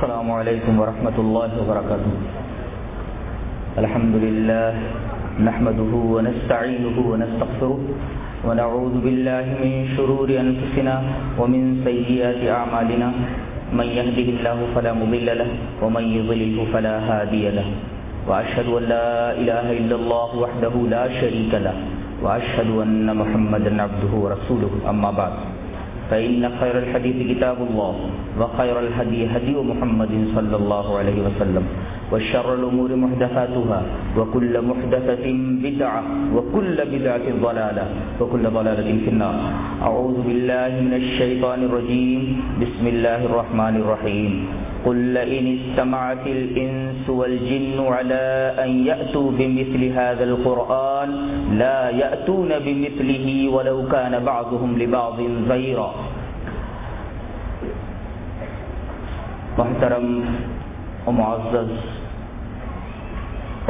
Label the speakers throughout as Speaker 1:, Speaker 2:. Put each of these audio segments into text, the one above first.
Speaker 1: السلام عليكم ورحمة الله وبركاته. الحمد لله نحمده ونستعينه ونستغفره ونعوذ بالله من شرور أنفسنا ومن سيئات أعمالنا. من يهده الله فلا مضل له ومن يضلله فلا هادي له. وأشهد أن لا إله إلا الله وحده لا شريك له. وأشهد أن محمدا عبده ورسوله. أما بعد. فإن خير الحديث كتاب الله وخير الهدي هدي محمد صلى الله عليه وسلم وشر الأمور محدثاتها، وكل محدثة بدعة، وكل بدعة ضلالة، وكل ضلالة في النار. أعوذ بالله من الشيطان الرجيم. بسم الله الرحمن الرحيم. قل لئن استمعت الإنس والجن على أن يأتوا بمثل هذا القرآن، لا يأتون بمثله ولو كان بعضهم لبعض ظهيرا محترم و معزز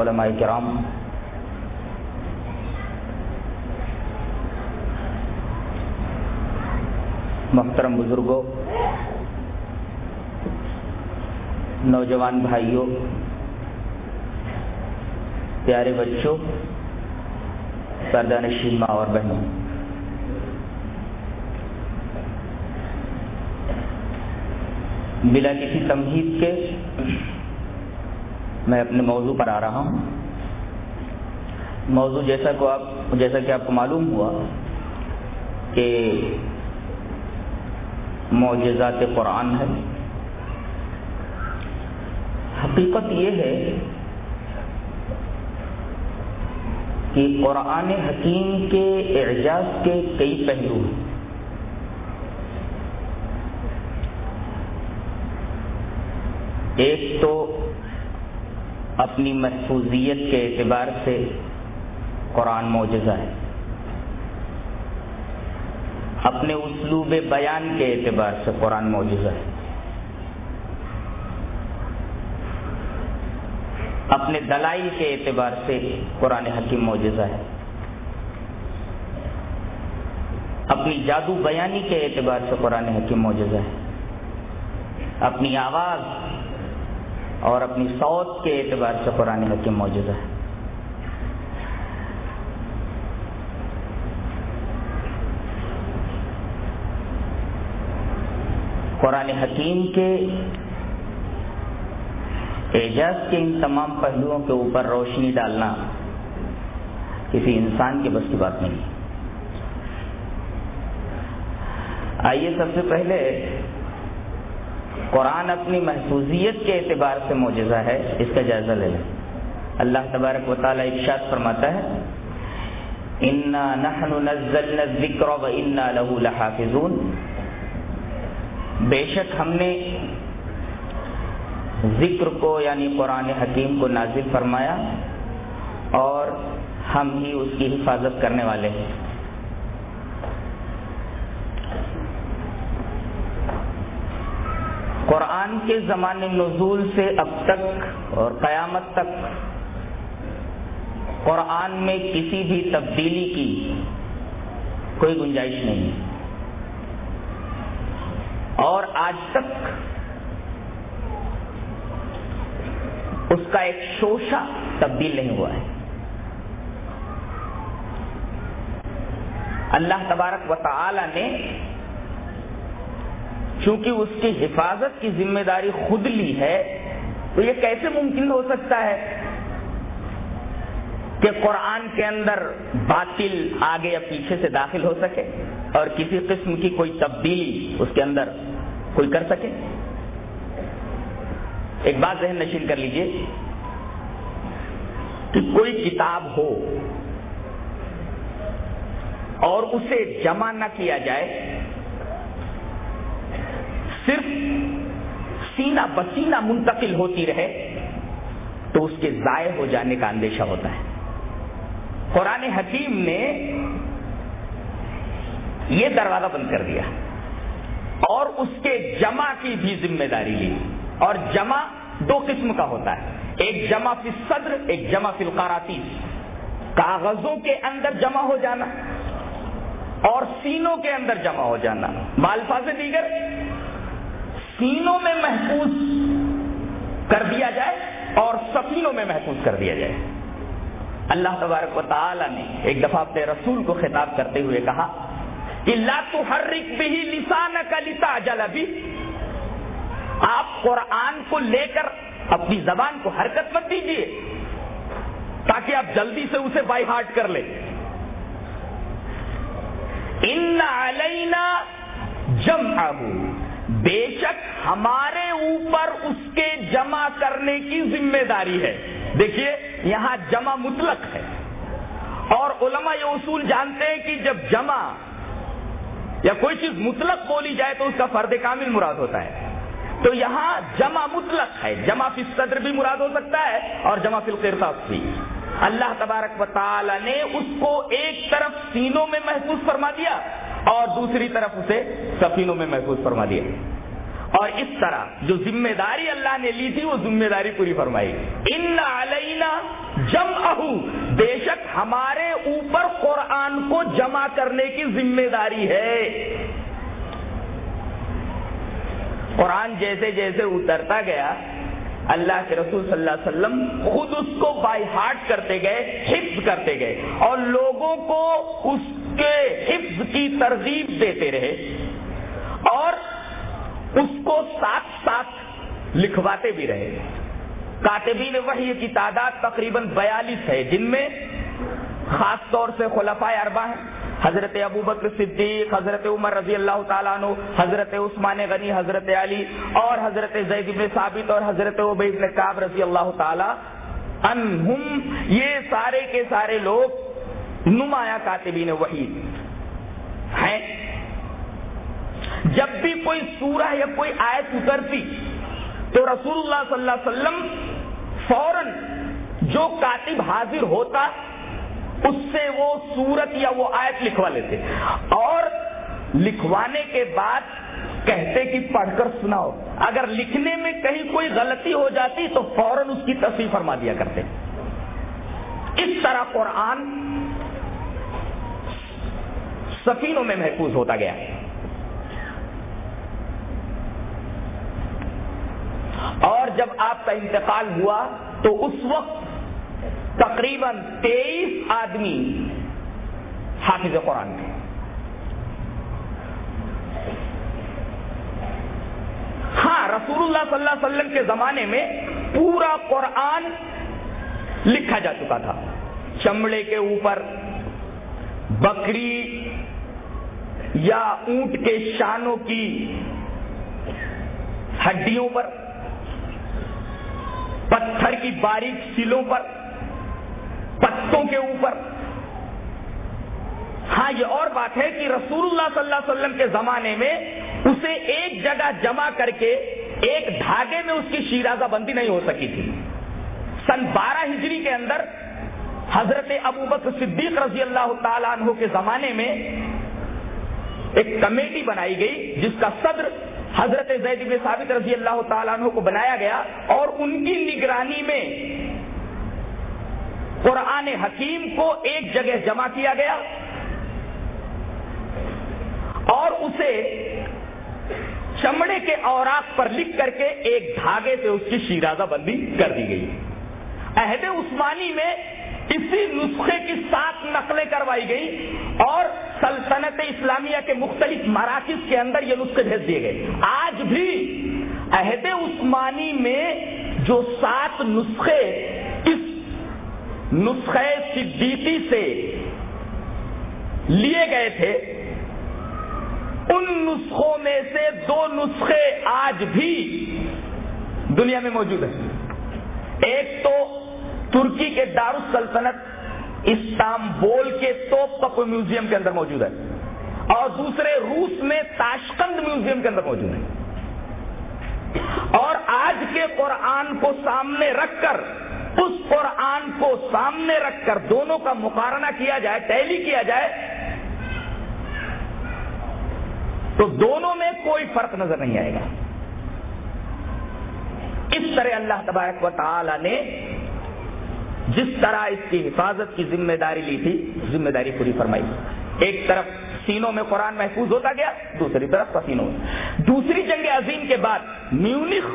Speaker 1: علماء کرام۔ محترم بزرگوں، نوجوان بھائیوں، پیارے بچوں پردہ نشین ماں اور بہنوں۔ بلا کسی تمہید کے میں اپنے موضوع پر آ رہا ہوں۔ موضوع جیسا کو آپ جیسا کہ آپ کو معلوم ہوا کہ معجزات قرآن ہے۔ حقیقت یہ ہے کہ قرآن حکیم کے اعجاز کے کئی پہلو ہیں۔ ایک تو اپنی محفوظیت کے اعتبار سے قرآن معجزہ ہے۔ اپنے اسلوب بیان کے اعتبار سے قرآن معجزہ ہے۔ اپنے دلائل کے اعتبار سے قرآن حکیم معجزہ ہے۔ اپنی جادو بیانی کے اعتبار سے قرآن حکیم معجزہ ہے۔ اپنی آواز اور اپنی سوت کے اعتبار سے قرآن حکیم موجود ہے۔ قرآن حکیم کے اعجاز کے ان تمام پہلوؤں کے اوپر روشنی ڈالنا کسی انسان کے بس کی بات نہیں۔ آئیے سب سے پہلے قرآن اپنی محفوظیت کے اعتبار سے معجزہ ہے، اس کا جائزہ لے لیں۔ اللہ تبارک و تعالیٰ ارشاد فرماتا ہے، انا نحن نزلنا الذکر و انا له لحافظون۔ بے شک ہم نے ذکر کو یعنی قرآن حکیم کو نازل فرمایا اور ہم ہی اس کی حفاظت کرنے والے ہیں۔ قرآن کے زمان نزول سے اب تک اور قیامت تک قرآن میں کسی بھی تبدیلی کی کوئی گنجائش نہیں۔ اور آج تک اس کا ایک شوشہ تبدیل نہیں ہوا ہے۔ اللہ تبارک و تعالی نے چونکہ اس کی حفاظت کی ذمہ داری خود لی ہے، تو یہ کیسے ممکن ہو سکتا ہے کہ قرآن کے اندر باطل آگے یا پیچھے سے داخل ہو سکے اور کسی قسم کی کوئی تبدیلی اس کے اندر کوئی کر سکے؟ ایک بات ذہن نشین کر لیجیے کہ کوئی کتاب ہو اور اسے جمع نہ کیا جائے صرف سینہ بسینہ منتقل ہوتی رہے تو اس کے ضائع ہو جانے کا اندیشہ ہوتا ہے۔ قرآن حکیم نے یہ دروازہ بند کر دیا اور اس کے جمع کی بھی ذمہ داری لی۔ اور جمع دو قسم کا ہوتا ہے۔ ایک جمع فی صدر، ایک جمع فی القاراتیس کاغذوں کے اندر جمع ہو جانا اور سینوں کے اندر جمع ہو جانا۔ بالفاظ دیگر سینوں میں محفوظ کر دیا جائے اور سفینوں میں محفوظ کر دیا جائے۔ اللہ تبارک و تعالی نے ایک دفعہ اپنے رسول کو خطاب کرتے ہوئے کہا کہ لا تحرک بھی لسان کا لتا جل ابھی آپ قرآن کو لے کر اپنی زبان کو حرکت مت دیجیے تاکہ آپ جلدی سے اسے بائی ہارٹ کر لیں۔ ان علینا جم بے شک ہمارے اوپر اس کے جمع کرنے کی ذمہ داری ہے۔ دیکھیے، یہاں جمع مطلق ہے۔ اور علماء یہ اصول جانتے ہیں کہ جب جمع یا کوئی چیز مطلق بولی جائے تو اس کا فرد کامل مراد ہوتا ہے۔ تو یہاں جمع مطلق ہے۔ جمع فی صدر بھی مراد ہو سکتا ہے اور جمع فی القرطاس بھی۔ اللہ تبارک و تعالی نے اس کو ایک طرف سینوں میں محفوظ فرما دیا۔ اور دوسری طرف اسے سفینوں میں محفوظ فرما دیا۔ اور اس طرح جو ذمہ داری اللہ نے لی تھی، وہ ذمہ داری پوری فرمائی۔ ان علینا جم بے شک ہمارے اوپر قرآن کو جمع کرنے کی ذمہ داری ہے۔ قرآن جیسے جیسے اترتا گیا، اللہ کے رسول صلی اللہ علیہ وسلم خود اس کو بائی ہارٹ کرتے گئے، حفظ کرتے گئے۔ اور لوگوں کو اس کے حفظ کی ترغیب دیتے رہے اور اس کو ساتھ ساتھ لکھواتے بھی رہے۔ کاتبین وحی کی تعداد تقریباً بیالیس ہے۔ جن میں خاص طور سے خلفۂ اربا ہیں۔ حضرت ابو بکر صدیق، حضرت عمر رضی اللہ تعالیٰ عنہ، حضرت عثمان غنی، حضرت علی اور حضرت زید بن ثابت اور حضرت عبید کعب رضی اللہ تعالیٰ انہم یہ سارے کے سارے لوگ نمایاں کاتبین وحی ہیں جب بھی کوئی سورہ یا کوئی آیت اترتی تو رسول اللہ صلی اللہ علیہ وسلم فوراً جو کاتب حاضر ہوتا اس سے وہ سورت یا وہ آیت لکھوا لیتے۔ اور لکھوانے کے بعد کہتے کہ پڑھ کر سناؤ۔ اگر لکھنے میں کہیں کوئی غلطی ہو جاتی تو فوراً اس کی تصویر فرما دیا کرتے۔ اس طرح قرآن سفینوں میں محفوظ ہوتا گیا۔ اور جب آپ کا انتقال ہوا تو اس وقت تقریباً تیئیس آدمی حافظ قرآن تھے۔ ہاں رسول اللہ صلی اللہ علیہ وسلم کے زمانے میں پورا قرآن لکھا جا چکا تھا۔ چمڑے کے اوپر، بکری یا اونٹ کے شانوں کی ہڈیوں پر، پتھر کی باریک سلوں پر، پتوں کے اوپر۔ ہاں یہ اور بات ہے کہ رسول اللہ صلی اللہ علیہ وسلم کے زمانے میں اسے ایک جگہ جمع کر کے ایک دھاگے میں اس کی شیرازہ بندی نہیں ہو سکی تھی۔ سن بارہ ہجری کے اندر حضرت ابو بکر صدیق رضی اللہ تعالیٰ عنہ کے زمانے میں ایک کمیٹی بنائی گئی جس کا صدر حضرت زید بن ثابت رضی اللہ تعالیٰ عنہ کو بنایا گیا اور ان کی نگرانی میں قرآن حکیم کو ایک جگہ جمع کیا گیا اور اسے چمڑے کے اوراق پر لکھ کر کے ایک دھاگے سے اس کی شیرازہ بندی کر دی گئی۔ عہد عثمانی میں اسی نسخے کی سات نقلیں کروائی گئی اور سلطنت اسلامیہ کے مختلف مراکز کے اندر یہ نسخے بھیج دیے گئے۔ آج بھی عہد عثمانی میں جو سات نسخے اس نسخے صدیقی سے لیے گئے تھے، ان نسخوں میں سے دو نسخے آج بھی دنیا میں موجود ہیں۔ ایک تو ترکی کے دارالسلطنت استانبول کے توپ کپ میوزیم کے اندر موجود ہے اور دوسرے روس میں تاشکند میوزیم کے اندر موجود ہے اور آج کے قرآن کو سامنے رکھ کر، اس قرآن کو سامنے رکھ کر دونوں کا مقارنہ کیا جائے، ٹیلی کیا جائے، تو دونوں میں کوئی فرق نظر نہیں آئے گا۔ اس طرح اللہ تبارک و تعالی نے جس طرح اس کی حفاظت کی ذمہ داری لی تھی، ذمہ داری پوری فرمائی۔ ایک طرف سینوں میں قرآن محفوظ ہوتا گیا، دوسری طرف پسینوں میں۔ دوسری جنگ عظیم کے بعد میونخ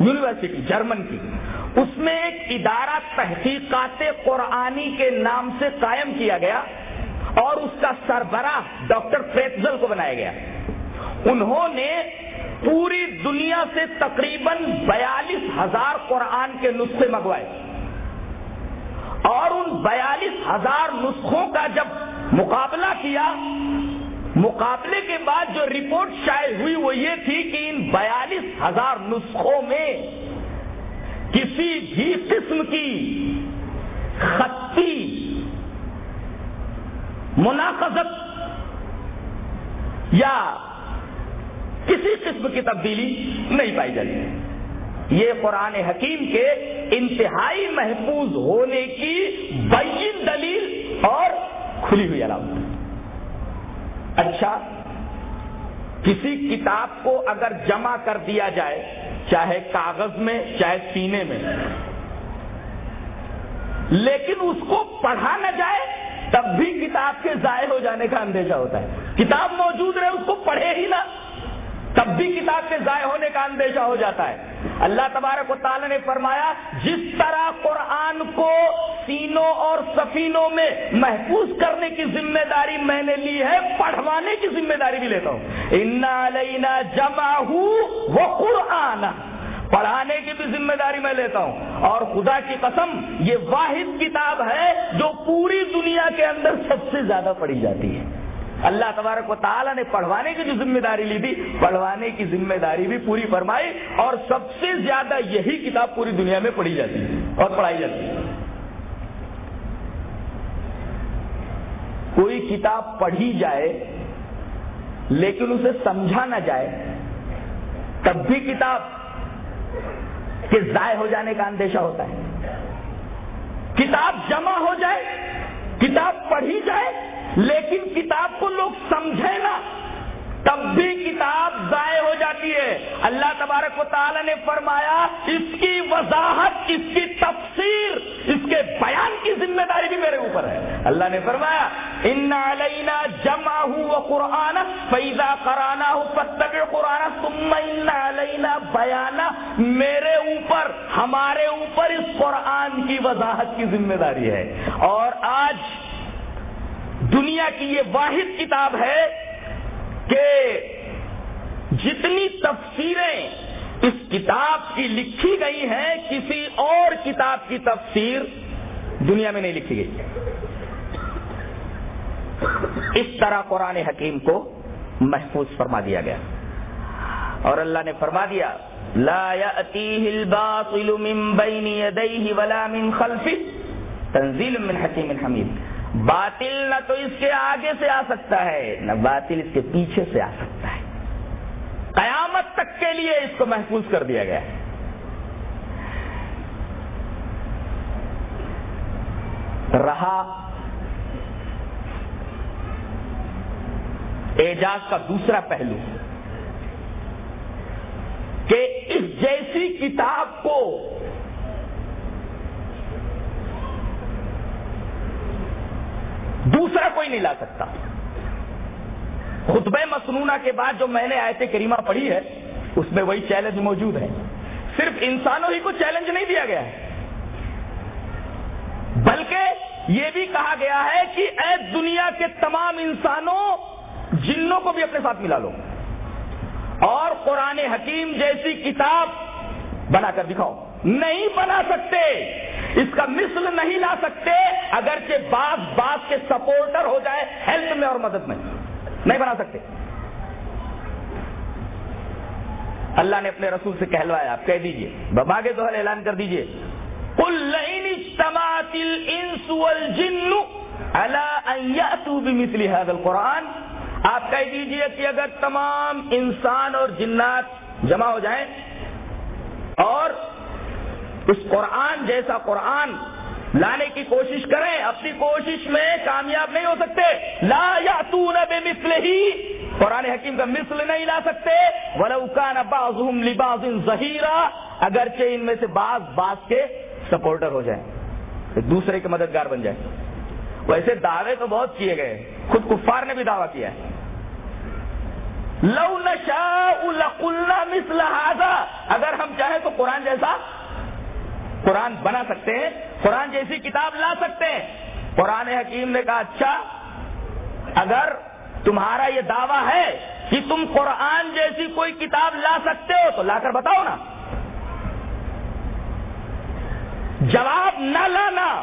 Speaker 1: یونیورسٹی، جرمن کی، اس میں ایک ادارہ تحقیقات قرآنی کے نام سے قائم کیا گیا اور اس کا سربراہ ڈاکٹر فیتزل کو بنایا گیا۔ انہوں نے پوری دنیا سے تقریباً بیالیس ہزار قرآن کے نسخے منگوائے۔ بیالیس ہزار نسخوں کا جب مقابلہ کیا، مقابلے کے بعد جو رپورٹ شائع ہوئی وہ یہ تھی کہ ان بیالیس ہزار نسخوں میں کسی بھی قسم کی خطی، مناقضت یا کسی قسم کی تبدیلی نہیں پائی جاتی۔ یہ قرآن حکیم کے انتہائی محفوظ ہونے کی بین دلیل اور کھلی ہوئی علامت اچھا کسی کتاب کو اگر جمع کر دیا جائے، چاہے کاغذ میں، چاہے سینے میں، لیکن اس کو پڑھا نہ جائے، تب بھی کتاب کے ضائع ہو جانے کا اندیشہ ہوتا ہے۔ کتاب موجود رہے، اس کو پڑھے ہی نہ۔ تب بھی کتاب کے ضائع ہونے کا اندیشہ ہو جاتا ہے۔ اللہ تبارک و تعالی نے فرمایا، جس طرح قرآن کو سینوں اور سفینوں میں محفوظ کرنے کی ذمہ داری میں نے لی ہے، پڑھوانے کی ذمہ داری بھی لیتا ہوں۔ ان جمع وہ قرآن پڑھانے کی بھی ذمہ داری میں لیتا ہوں۔ اور خدا کی قسم، یہ واحد کتاب ہے جو پوری دنیا کے اندر سب سے زیادہ پڑھی جاتی ہے۔ اللہ تبارک و تعالیٰ نے پڑھوانے کی جو ذمہ داری لی تھی، پڑھوانے کی ذمہ داری بھی پوری فرمائی اور سب سے زیادہ یہی کتاب پوری دنیا میں پڑھی جاتی ہے، اور پڑھائی جاتی ہے۔ کوئی کتاب پڑھی جائے لیکن اسے سمجھا نہ جائے، تب بھی کتاب کے ضائع ہو جانے کا اندیشہ ہوتا ہے۔ کتاب جمع ہو جائے کتاب پڑھی جائے، لیکن کتاب کو لوگ سمجھے نا تب بھی کتاب ضائع ہو جاتی ہے۔ اللہ تبارک و تعالی نے فرمایا، اس کی وضاحت، اس کی تفسیر، اس کے بیان کی ذمہ داری بھی میرے اوپر ہے۔ اللہ نے فرمایا، ان علینا جمع ہوں قرآن فیضا کرانا ہوں پتک قرآن تم علینا بیانا میرے اوپر ہمارے اوپر اس قرآن کی وضاحت کی ذمہ داری ہے۔ اور آج دنیا کی یہ واحد کتاب ہے کہ جتنی تفسیریں اس کتاب کی لکھی گئی ہیں، کسی اور کتاب کی تفسیر دنیا میں نہیں لکھی گئی۔ اس طرح قرآن حکیم کو محفوظ فرما دیا گیا۔ اور اللہ نے فرما دیا لا الباطل من بین ولا من تنزیل من حکیم حمید باطل نہ تو اس کے آگے سے آ سکتا ہے، نہ باطل اس کے پیچھے سے آ سکتا ہے۔ قیامت تک کے لیے اس کو محفوظ کر دیا گیا ہے۔ رہا۔ اعجاز کا دوسرا پہلو۔ کہ اس جیسی کتاب کو دوسرا کوئی نہیں لا سکتا۔ خطبہ مصنوعہ کے بعد جو میں نے آیت کریمہ پڑھی ہے، اس میں وہی چیلنج موجود ہے صرف انسانوں ہی کو چیلنج نہیں دیا گیا ہے۔ بلکہ یہ بھی کہا گیا ہے کہ اے دنیا کے تمام انسانوں، جنوں کو بھی اپنے ساتھ ملا لو۔ اور قرآن حکیم جیسی کتاب بنا کر دکھاؤ۔ نہیں بنا سکتے۔ اس کا مثل نہیں لا سکتے۔ اگرچہ بعض بات کے سپورٹر ہو جائے ہیلپ میں اور مدد میں۔ نہیں بنا سکتے۔ اللہ نے اپنے رسول سے کہلوایا۔ آپ کہہ دیجیے۔ بباگے تو اعلان کر دیجیے۔ قرآن آپ کہہ دیجیے کہ اگر تمام انسان اور جنات جمع ہو جائیں اور اس قرآن جیسا قرآن لانے کی کوشش کریں، اپنی کوشش میں کامیاب نہیں ہو سکتے۔ لا یا بے مثل ہی قرآن حکیم کا مثل نہیں لا سکتے۔ ولوکان بعضهم لباس ظہیرہ اگرچہ ان میں سے بعض بعض کے سپورٹر ہو جائیں دوسرے کے مددگار بن جائیں۔ ویسے دعوے تو بہت کیے گئے، خود کفار نے بھی دعویٰ کیا ہے۔ لو نشا مثل هذا۔ اگر ہم چاہیں تو قرآن جیسا قرآن بنا سکتے ہیں، قرآن جیسی کتاب لا سکتے ہیں۔ قرآن حکیم نے کہا اچھا اگر تمہارا یہ دعویٰ ہے کہ تم قرآن جیسی کوئی کتاب لا سکتے ہو، تو لا کر بتاؤ نا۔ جواب نہ لانا،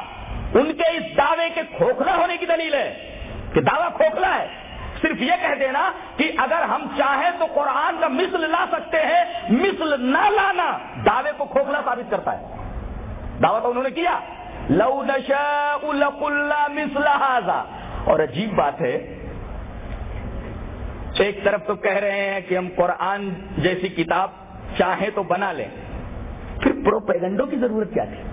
Speaker 1: ان کے اس دعوے کے کھوکھلا ہونے کی دلیل ہے کہ دعویٰ کھوکھلا ہے۔ صرف یہ کہہ دینا کہ اگر ہم چاہیں تو قرآن کا مثل لا سکتے ہیں، مثل نہ لانا، دعوے کو کھوکھلا ثابت کرتا ہے۔ دعویٰ تو انہوں نے کیا۔ لو نشا مثل اور عجیب بات ہے، ایک طرف تو کہہ رہے ہیں کہ ہم قرآن جیسی کتاب چاہیں تو بنا لیں۔ پھر پروپیگنڈوں کی ضرورت کیا تھی؟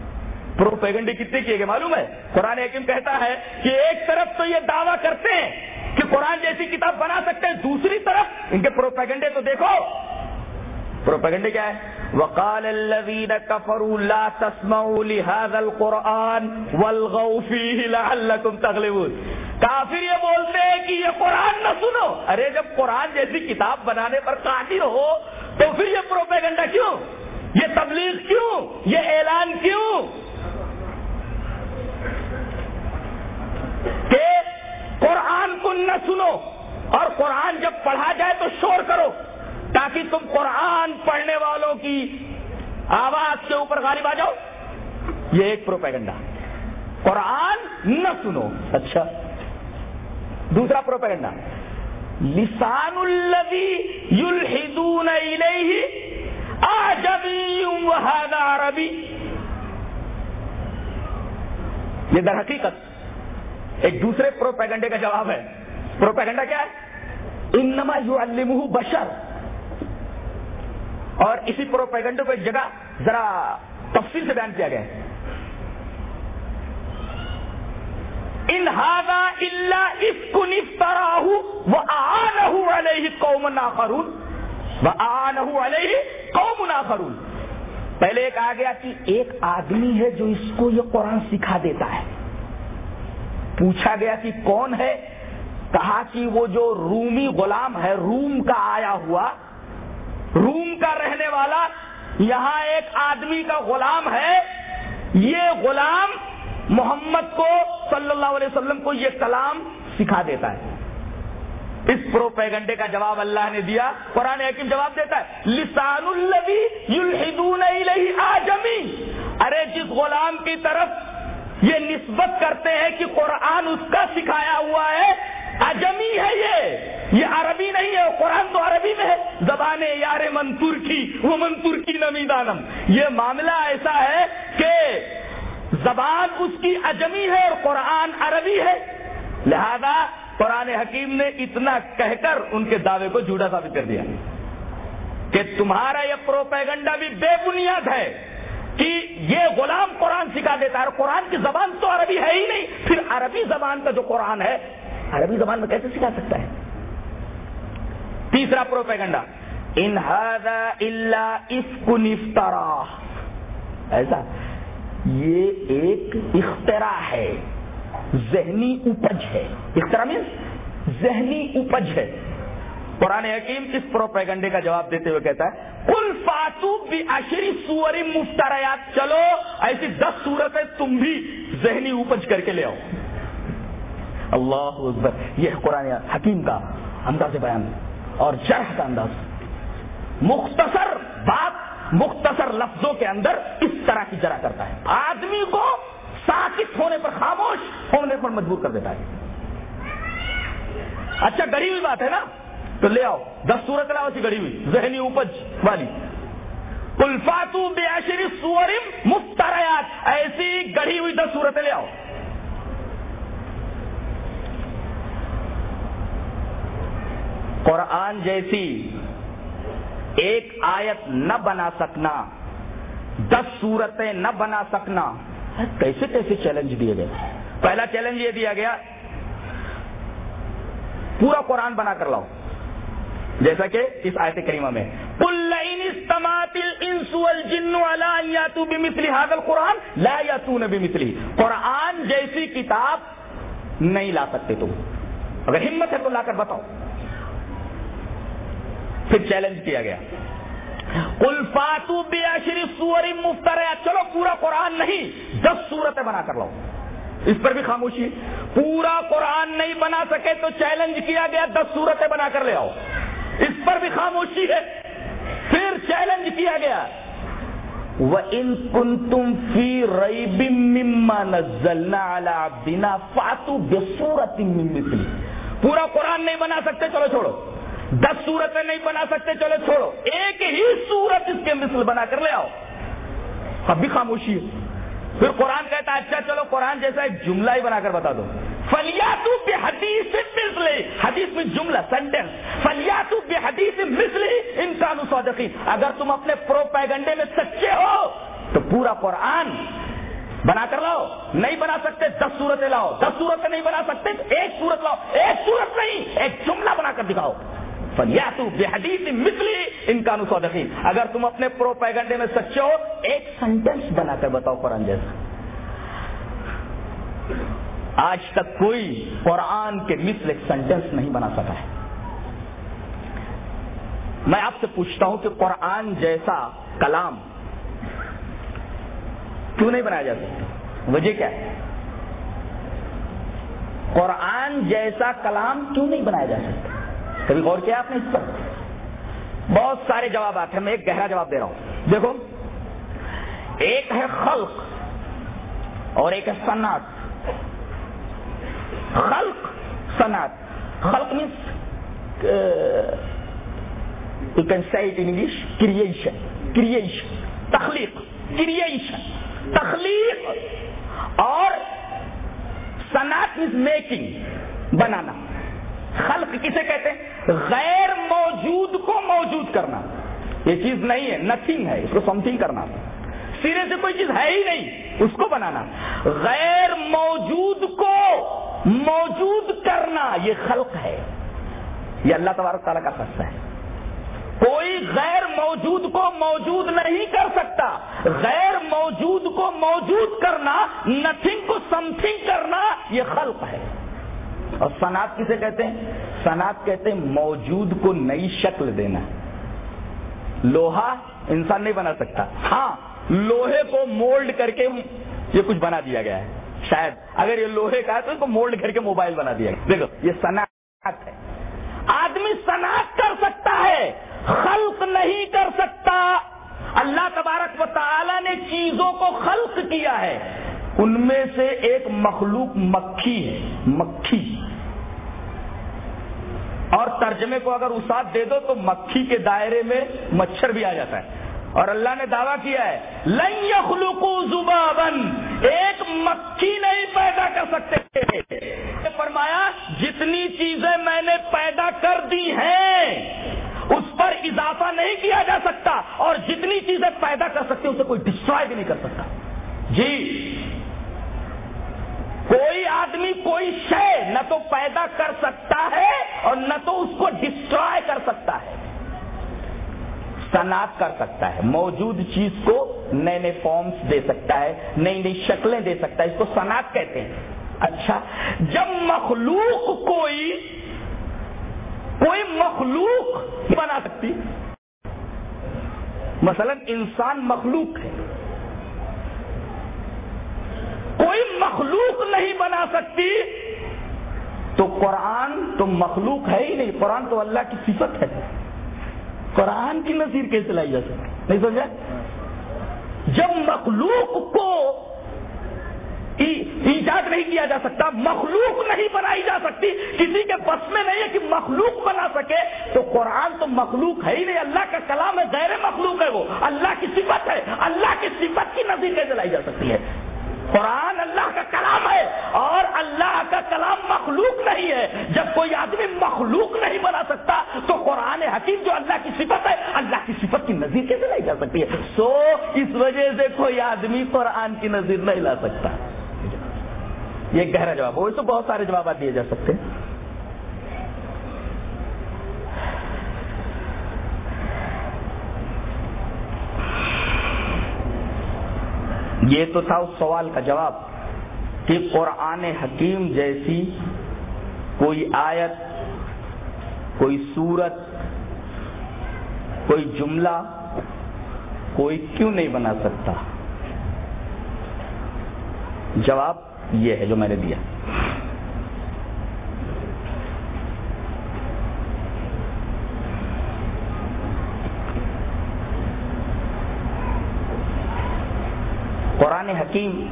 Speaker 1: پروپیگنڈے کتنے کیے گئے معلوم ہے؟ قرآن حکیم کہتا ہے کہ ایک طرف تو یہ دعویٰ کرتے ہیں کہ قرآن جیسی کتاب بنا سکتے ہیں، دوسری طرف ان کے پروپیگنڈے تو دیکھو۔ پروپیگنڈے کیا ہے؟ وقال الذين كفروا لا تسمعوا لهذا القرآن والغوا فيه لعلكم تغلبون۔ کافر یہ بولتے ہیں کہ یہ قرآن نہ سنو۔ ارے جب قرآن جیسی کتاب بنانے پر قادر ہو، تو پھر یہ پروپیگنڈا کیوں؟ یہ تبلیغ کیوں؟ یہ اعلان کیوں؟ کہ قرآن کو نہ سنو اور قرآن جب پڑھا جائے تو شور کرو تاکہ تم قرآن پڑھنے والوں کی آواز کے اوپر غالب آ جاؤ۔ یہ ایک پروپیگنڈا۔ قرآن نہ سنو۔ اچھا۔ دوسرا پروپیگنڈا۔ لسان الذی یلحدون الیہ آجبی عربی۔ یہ در حقیقت ایک دوسرے پروپیگنڈے کا جواب ہے۔ پروپیگنڈا کیا ہے؟ انما یعلمہ بشر۔ اور اسی پروپیگنڈے کو ایک جگہ ذرا تفصیل سے بیان کیا گیا ہے۔ ان اللہ اس کو وہ آنہ علیہ قوم ناخرون وہ آنہ علیہ قوم ناخرون پہلے ایک آ گیا کہ ایک آدمی ہے جو اس کو یہ قرآن سکھا دیتا ہے۔ پوچھا گیا کہ کون ہے؟ کہا کہ وہ جو رومی غلام ہے، روم کا آیا ہوا۔ روم کا رہنے والا یہاں ایک آدمی کا غلام ہے۔ یہ غلام محمد کو صلی اللہ علیہ وسلم کو یہ کلام سکھا دیتا ہے۔ اس پروپیگنڈے کا جواب اللہ نے دیا۔ قرآن حکیم جواب دیتا ہے۔ لسان البی یلحدون آجمی ارے، جس غلام کی طرف یہ نسبت کرتے ہیں کہ قرآن اس کا سکھایا ہوا ہے۔ اجمی ہے یہ۔ یہ عربی نہیں ہے، قرآن تو عربی میں ہے۔ زبان یار منتور کی، وہ منتور کی نمی دانم۔ یہ معاملہ ایسا ہے کہ زبان اس کی اجمی ہے اور قرآن عربی ہے۔ لہذا قرآن حکیم نے اتنا کہہ کر ان کے دعوے کو جھوٹا ثابت کر دیا کہ تمہارا یہ پروپیگنڈا بھی بے بنیاد ہے۔ کہ یہ غلام قرآن سکھا دیتا ہے قرآن کی زبان تو عربی ہے ہی نہیں، پھر عربی زبان کا جو قرآن ہے، عربی زبان میں کیسے سکھا سکتا ہے؟ تیسرا پروپیگنڈا اللہ ایسا، یہ ایک اخترا ہے، ذہنی اپج ہے۔ اخترا مینس ذہنی اپج ہے۔ قرآن حکیم اس پروپیگنڈے کا جواب دیتے ہوئے کہتا ہے فاتو بھی اشری سوری مفتریات، چلو، ایسی دس صورتیں تم بھی ذہنی اپج کر کے لے آؤ۔ اللہ اکبر، یہ قرآن حکیم کا انداز بیان اور جرح کا انداز۔ مختصر بات، مختصر لفظوں کے اندر اس طرح کی جرا کرتا ہے۔ آدمی کو ساکت ہونے پر خاموش ہونے پر مجبور کر دیتا ہے۔ اچھا گڑی ہوئی بات ہے نا؟ تو لے آؤ، دس سورت لاؤ سی گڑی ہوئی، ذہنی اپج والی۔ الفاتو بے سورم مفتریات ایسی گڑی ہوئی دس سورتیں لے آؤ. قرآن جیسی ایک آیت نہ بنا سکنا، دس صورتیں نہ بنا سکنا، کیسے کیسے چیلنج دیے گئے؟ پہلا چیلنج یہ دیا گیا، پورا قرآن بنا کر لاؤ۔ جیسا کہ اس آیت کریمہ میں قرآن لا یا تو نبی قرآن جیسی کتاب نہیں لا سکتے تم۔ اگر ہمت ہے تو لا کر بتاؤ۔ پھر چیلنج کیا گیا۔ کل فاتو بیاشری سوری مفتر چلو پورا قرآن نہیں، دس صورتیں بنا کر لاؤ۔ اس پر بھی خاموشی۔ پورا قرآن نہیں بنا سکے تو چیلنج کیا گیا، دس صورتیں بنا کر لے آؤ۔ اس پر بھی خاموشی ہے۔ چیلنج کیا گیا۔ وہ ان کن تم فی رئی بما نزلنا عبدنا فاتو بے پورا قرآن نہیں بنا سکتے، چلو چھوڑو۔ دس صورتیں نہیں بنا سکتے، چلو چھوڑو۔ ایک ہی صورت اس کے مثل بنا کر لے آؤ۔ اب بھی خاموشی ہے۔ پھر قرآن کہتا ہے اچھا چلو، قرآن جیسا ایک جملہ ہی بنا کر بتا دو۔ فلیاتو بے حدیث مثل حدیث میں جملہ سینٹینس انسان اگر تم اپنے پرو پیگنڈے میں سچے ہو، تو پورا قرآن بنا کر لاؤ۔ نہیں بنا سکتے دس صورتیں لاؤ۔ دس صورتیں نہیں بنا سکتے، ایک صورت لاؤ۔ ایک صورت نہیں، ایک جملہ بنا کر دکھاؤ۔ فلیاتو بے حدیث مثل انسان صادقی اگر تم اپنے پرو پیگنڈے میں سچے ہو، ایک سینٹینس بنا کر بتاؤ قرآن جیسا۔ آج تک کوئی قرآن کے مثل ایک سینٹینس نہیں بنا سکا ہے۔ میں آپ سے پوچھتا ہوں کہ قرآن جیسا کلام کیوں نہیں بنایا جا سکتا؟ وجہ کیا ہے؟ قرآن جیسا کلام کیوں نہیں بنایا جا سکتا؟ کبھی غور کیا آپ نے اس پر؟ بہت سارے جوابات ہیں، میں ایک گہرا جواب دے رہا ہوں۔ دیکھو، ایک ہے خلق اور ایک ہے صنعت۔ خلق صنعت۔ خلق means you can see it English creation creation تخلیق کریشن تخلیق اور صنعت مینس میکنگ بنانا خلق کسے کہتے ہیں غیر موجود کو موجود کرنا یہ چیز نہیں ہے نتھنگ ہے اس کو سم تھنگ کرنا سرے سے کوئی چیز ہے ہی نہیں اس کو بنانا غیر موجود کو موجود کرنا یہ خلق ہے یہ اللہ تبارک تعالیٰ کا خصہ ہے کوئی غیر موجود کو موجود نہیں کر سکتا۔ غیر موجود کو موجود کرنا نتھنگ کو سم تھنگ کرنا، یہ خلق ہے۔ اور صنعت کسے کہتے ہیں؟ صنعت کہتے ہیں موجود کو نئی شکل دینا۔ لوہا انسان نہیں بنا سکتا۔ ہاں لوہے کو مولڈ کر کے یہ کچھ بنا دیا گیا ہے۔ شاید اگر یہ لوہے کا ہے تو اس کو مولڈ کر کے موبائل بنا دیا گیا۔ دیکھو، یہ صنعت ہے۔ آدمی صنعت کر سکتا ہے۔ خلق نہیں کر سکتا۔ اللہ تبارک و تعالی نے چیزوں کو خلق کیا ہے۔ ان میں سے ایک مخلوق مکھی ہے، مکھی۔ اور ترجمے کو اگر اسات دے دو تو مکھی کے دائرے میں مچھر بھی آ جاتا ہے۔ اور اللہ نے دعویٰ کیا ہے، لن یخلقو زبابن ایک مکھی نہیں پیدا کر سکتے۔ فرمایا، جتنی چیزیں میں نے پیدا کر دی ہیں اس پر اضافہ نہیں کیا جا سکتا اور جتنی چیزیں پیدا کر سکتے اسے کوئی ڈسٹرائے بھی نہیں کر سکتا۔ جی کوئی آدمی، کوئی شے نہ تو پیدا کر سکتا ہے اور نہ تو اس کو ڈسٹرائے کر سکتا ہے۔ صنعت کر سکتا ہے، موجود چیز کو نئے نئے فارمز دے سکتا ہے، نئی نئی شکلیں دے سکتا ہے، اس کو صنعت کہتے ہیں۔ اچھا جب مخلوق کوئی کوئی مخلوق بنا سکتی۔ مثلا انسان مخلوق ہے۔ کوئی مخلوق نہیں بنا سکتی، تو قرآن تو مخلوق ہے ہی نہیں۔ قرآن تو اللہ کی صفت ہے۔ قرآن کی نظیر کیسے لائی جا سکتی؟ نہیں سمجھا؟ جب مخلوق کو ایجاد نہیں کیا جا سکتا، مخلوق نہیں بنائی جا سکتی، کسی کے بس میں نہیں ہے کہ مخلوق بنا سکے۔ تو قرآن تو مخلوق ہے ہی نہیں، اللہ کا کلام ہے، غیر مخلوق ہے وہ۔ اللہ کی صفت ہے، اللہ کی صفت کی نظیر کیسے لائی جا سکتی ہے۔ قرآن اللہ کا کلام ہے اور اللہ کا کلام مخلوق نہیں ہے۔ جب کوئی آدمی مخلوق نہیں بنا سکتا، تو قرآن حکیم جو اللہ کی صفت ہے، اللہ کی صفت کی نظیر کیسے لائی جا سکتی ہے؟ سو اس وجہ سے کوئی آدمی قرآن کی نظیر نہیں لا سکتا۔ یہ گہرا جواب، وہ تو بہت سارے جوابات دیے جا سکتے ہیں۔ یہ تو تھا اس سوال کا جواب کہ قرآن حکیم جیسی کوئی آیت، کوئی صورت، کوئی جملہ کوئی کیوں نہیں بنا سکتا؟ جواب یہ ہے جو میں نے دیا۔ قرآن حکیم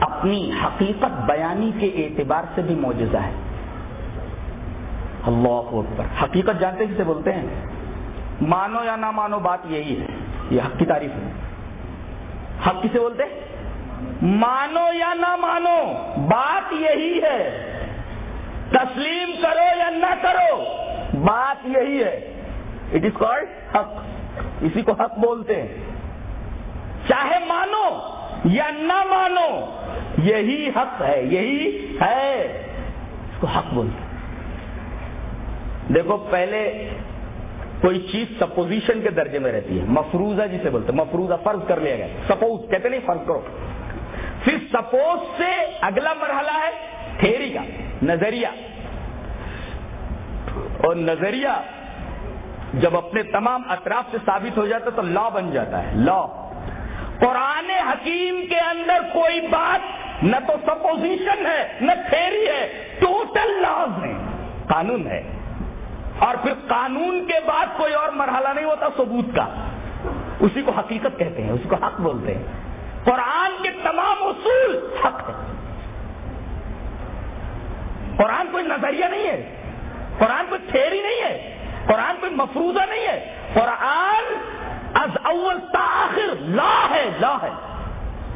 Speaker 1: اپنی حقیقت بیانی کے اعتبار سے بھی معجزہ ہے۔ اللہ اکبر۔ حقیقت جانتے کسے بولتے ہیں۔ مانو یا نہ مانو بات یہی ہے۔ یہ حق کی تعریف ہے۔ حق کسے بولتے مانو یا نہ مانو، بات یہی ہے۔ تسلیم کرو یا نہ کرو، بات یہی ہے۔ اٹ از کالڈ حق۔ اسی کو حق بولتے ہیں۔ چاہے مانو یا نہ مانو، یہی حق ہے، یہی ہے۔ اس کو حق بولتے دیکھو، پہلے کوئی چیز سپوزیشن کے درجے میں رہتی ہے۔ مفروضہ جسے بولتے مفروضہ فرض کر لیا گیا۔ سپوز کہتے نہیں، فرض کرو۔ پھر سپوز سے اگلا مرحلہ ہے تھیری کا، نظریہ۔ اور نظریہ جب اپنے تمام اطراف سے ثابت ہو جاتا تو لا بن جاتا ہے لا قرآن حکیم کے اندر کوئی بات نہ تو سپوزیشن ہے، نہ تھیری ہے ٹوٹل لاز ہے قانون ہے۔ اور پھر قانون کے بعد کوئی اور مرحلہ نہیں ہوتا، ثبوت کا۔ اسی کو حقیقت کہتے ہیں، اسی کو حق بولتے ہیں۔ قرآن کے تمام اصول حق ہے قرآن کوئی نظریہ نہیں ہے۔ قرآن کوئی تھیری نہیں ہے۔ قرآن کوئی مفروضہ نہیں ہے۔ قرآن از اول تاخر لا ہے لا ہے۔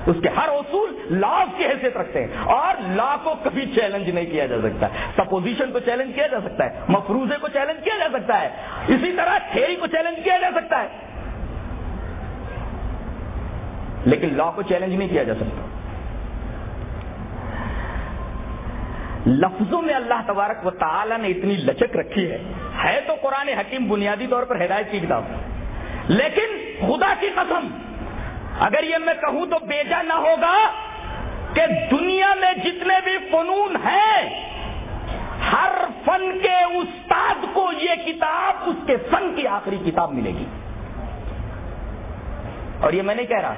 Speaker 1: اس کے ہر اصول لا کی حیثیت رکھتے ہیں۔ اور لا کو کبھی چیلنج نہیں کیا جا سکتا۔ سپوزیشن کو چیلنج کیا جا سکتا ہے۔ مفروضے کو چیلنج کیا جا سکتا ہے۔ اسی طرح تھیری کو چیلنج کیا جا سکتا ہے۔ لیکن لا کو چیلنج نہیں کیا جا سکتا۔ لفظوں میں اللہ تبارک و تعالی نے اتنی لچک رکھی ہے۔ ہے تو قرآن حکیم بنیادی طور پر ہدایت کی کتاب۔ لیکن خدا کی قسم، اگر یہ میں کہوں تو بیجا نہ ہوگا کہ دنیا میں جتنے بھی فنون ہیں، ہر فن کے استاد کو یہ کتاب، اس کے فن کی آخری کتاب ملے گی۔ اور یہ میں نہیں کہہ رہا۔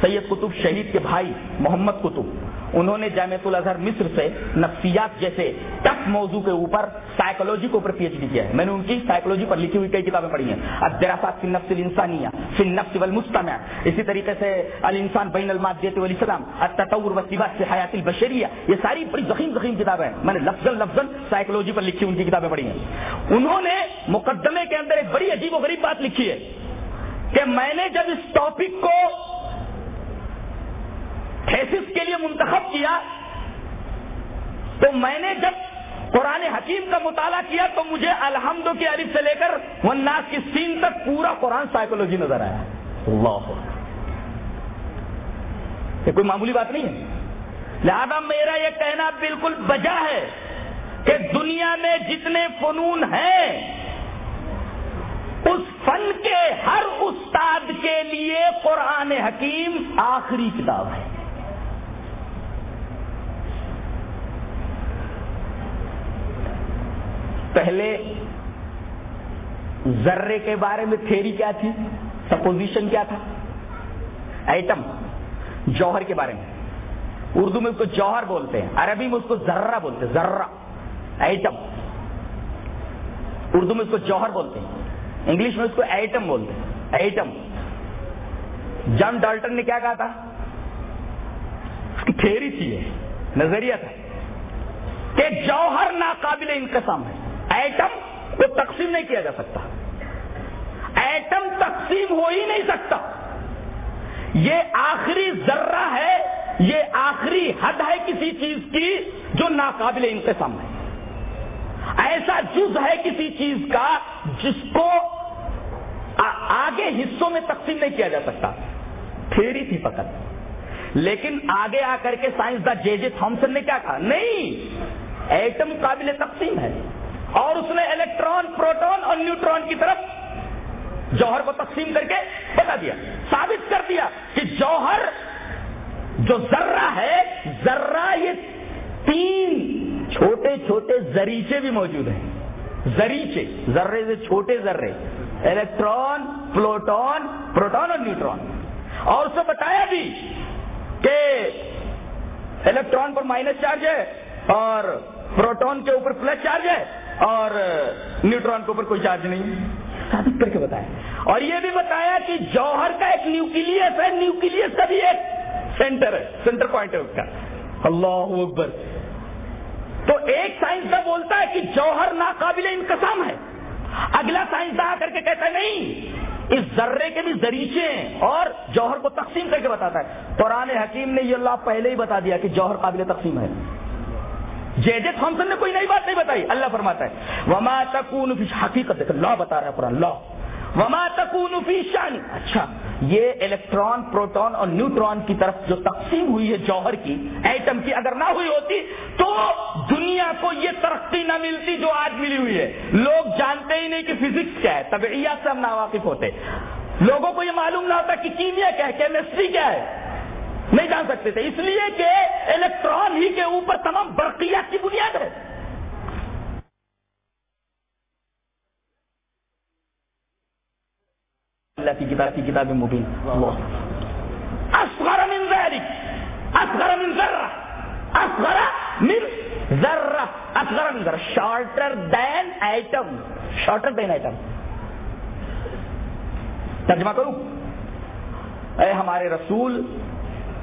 Speaker 1: سید قطب شہید کے بھائی محمد قطب، انہوں نے جامعت الازہر مصر سے نفسیات جیسے ٹف موضوع کے اوپر سائیکولوجی کے اوپر پی ایچ ڈی کیا ہے۔ میں نے ان کی سائیکولوجی پر لکھی ہوئی کئی کتابیں پڑھی ہیں۔ الدراسات فی النفس الانسانیہ، فی النفس والمجتمع، اسی طریقے سے الانسان بین المادیت والاسلام، التطور والسباق فی حیات البشریہ، یہ ساری بڑی ضخیم ضخیم کتابیں ہیں۔ میں نے لفظ لفظ سائیکولوجی پر لکھی ان کی کتابیں پڑھی ہیں۔ انہوں نے مقدمے کے اندر ایک بڑی عجیب و غریب بات لکھی ہے کہ میں نے جب اس ٹاپک کو تھیسس کے لیے منتخب کیا؟ تو میں نے جب قرآن حکیم کا مطالعہ کیا تو مجھے الحمد کی عرف سے لے کر وناس کی سین تک پورا قرآن سائیکولوجی نظر آیا۔ اللہ۔ یہ کوئی معمولی بات نہیں ہے۔ لہذا میرا یہ کہنا بالکل بجا ہے کہ دنیا میں جتنے فنون ہیں، اس فن کے ہر استاد کے لیے قرآن حکیم آخری کتاب ہے۔ پہلے ذرے کے بارے میں تھیری کیا تھی؟ سپوزیشن کیا تھا؟ ایٹم جوہر کے بارے میں۔ اردو میں اس کو جوہر بولتے ہیں، عربی میں اس کو ذرہ بولتے ہیں، ذرہ۔ ایٹم اردو میں اس کو جوہر بولتے ہیں، انگلش میں اس کو ایٹم بولتے ہیں۔ ایٹم جان ڈالٹن نے کیا کہا تھا؟ اس کی تھیری تھی نظریہ تھا کہ جوہر ناقابل انقسام ہے۔ ایٹم کو تقسیم نہیں کیا جا سکتا۔ ایٹم تقسیم ہو ہی نہیں سکتا۔ یہ آخری ذرہ ہے، یہ آخری حد ہے کسی چیز کی جو ناقابل انتظام ہے۔ ایسا جز ہے کسی چیز کا جس کو آگے حصوں میں تقسیم نہیں کیا جا سکتا۔ تھیری تھی فقط۔ لیکن آگے آ کر کے سائنس دا جے جے تھامسن نے کیا کہا؟ نہیں، ایٹم قابل تقسیم ہے۔ اور اس نے الیکٹران، پروٹون اور نیوٹران کی طرف جوہر کو تقسیم کر کے بتا دیا۔ ثابت کر دیا کہ جوہر جو ذرہ ہے، ذرہ یہ تین چھوٹے چھوٹے زریچے بھی موجود ہیں۔ زریچے ذرے سے چھوٹے ذرے۔ الیکٹران پلوٹون پروٹون اور نیوٹرون۔ اور اسے بتایا بھی کہ الیکٹران پر مائنس چارج ہے اور پروٹون کے اوپر پلس چارج ہے۔ اور نیوٹران کے اوپر کوئی چارج نہیں۔ ثابت کر کے بتایا اور یہ بھی بتایا کہ جوہر کا ایک نیوکلیس ہے نیوکلیس کا بھی ایک سینٹر ہے سینٹر پوائنٹ ہے اس کا۔ اللہ اکبر۔ تو ایک سائنسداں بولتا ہے کہ جوہر ناقابل انقسام ہے۔ اگلا سائنسداں آ کر کے کہتا ہے نہیں اس ذرے کے بھی ذریعے اور جوہر کو تقسیم کر کے بتاتا ہے۔ قرآن حکیم نے یہ اللہ پہلے ہی بتا دیا کہ جوہر قابل تقسیم ہے۔ جے جے تھامسن نے کوئی نئی بات نہیں بتائی۔ اللہ فرماتا ہے، وما تکون فی حقیقت دیکھ لا بتا رہا ہے قرآن، لا۔ وما تکون فی شان اچھا یہ الیکٹران، پروٹون اور نیوٹران کی طرف جو تقسیم ہوئی ہے جوہر کی، ایٹم کی اگر نہ ہوئی ہوتی تو دنیا کو یہ ترقی نہ ملتی جو آج ملی ہوئی ہے۔ لوگ جانتے ہی نہیں کہ فزکس کیا ہے طبعیات سے ہم ناواقف ہوتے۔ لوگوں کو یہ معلوم نہ ہوتا کہ کیمیا کیا ہے، کیمسٹری کیا ہے۔ نہیں جان سکتے تھے۔ اس لیے کہ الیکٹران ہی کے اوپر تمام برقیات کی بنیاد ہے۔ اللہ کی کتاب کی کتاب مبین۔ اصغر من ذلك اصغر من ذرہ۔ اصغر من ذرہ۔ اصغر من ذرہ۔ Shorter than atom shorter than atom ترجمہ کروں اے ہمارے رسول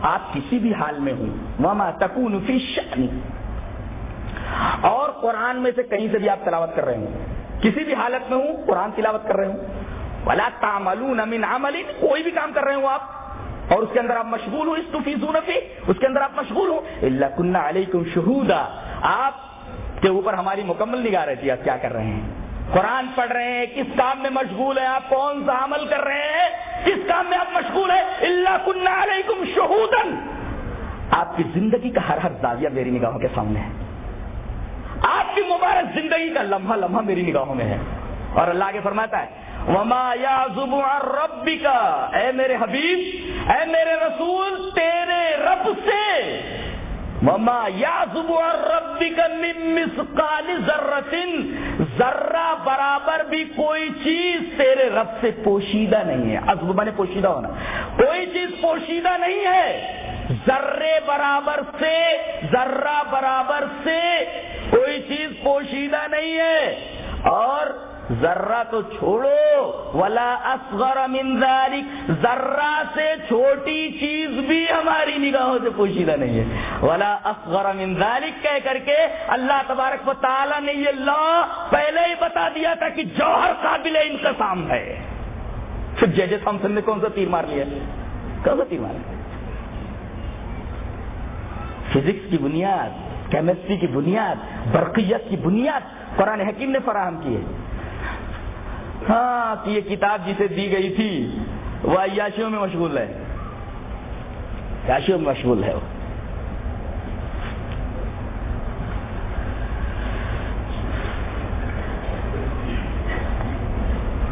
Speaker 1: آپ کسی بھی حال میں ہوں۔ وما تکون فی شأنی اور قرآن میں سے کہیں سے بھی آپ تلاوت کر رہے ہوں۔ کسی بھی حالت میں ہوں، قرآن تلاوت کر رہے ہوں۔ ولا تعملون من عمل۔ کوئی بھی کام کر رہے ہوں آپ۔ اور اس کے اندر آپ مشغول ہو استفیزون فی اس کے اندر آپ مشغول ہو اللہ کنہ علیکم شہودا آپ کے اوپر ہماری مکمل نگاہ رہتی ہے۔ آپ کیا کر رہے ہیں؟ قرآن پڑھ رہے ہیں، کس کام میں مشغول ہے آپ کون سا عمل کر رہے ہیں؟ کس کام میں آپ مشغول ہیں؟ اللہ کنہ علیکم شہودن آپ کی زندگی کا ہر ہر زاویہ میری نگاہوں کے سامنے ہے۔ آپ کی مبارک زندگی کا لمحہ لمحہ میری نگاہوں میں ہے۔ اور اللہ آگے فرماتا ہے، وما یا ربی کا اے میرے حبیب، اے میرے رسول، تیرے رب سے وما یا ربی کا مسکال ذرتن ذرہ برابر بھی کوئی چیز تیرے رب سے پوشیدہ نہیں ہے. ازبا نے پوشیدہ ہونا. کوئی چیز پوشیدہ نہیں ہے. ذرے برابر سے، ذرہ برابر سے کوئی چیز پوشیدہ نہیں ہے. اور ذرہ تو چھوڑو، ولا اصغر من ذلك۔ ذرہ سے چھوٹی چیز بھی ہماری نگاہوں سے پوشیدہ نہیں ہے۔ ولا اصغر من ذلك کہہ کر کے اللہ تبارک و تعالی نے یہ لا پہلے ہی بتا دیا تھا کہ جوہر قابل انقسام ہے۔ پھر جے جے تھامسن نے کون سا تیر مار لیا؟ کون سا تیر مارا فزکس کی بنیاد، کیمسٹری کی بنیاد، برقیت کی بنیاد قرآن حکیم نے فراہم کی ہے۔ ہاں کہ یہ کتاب جسے دی گئی تھی، وہ عیاشیوں میں مشغول ہے۔ عیاشیوں میں مشغول ہے وہ۔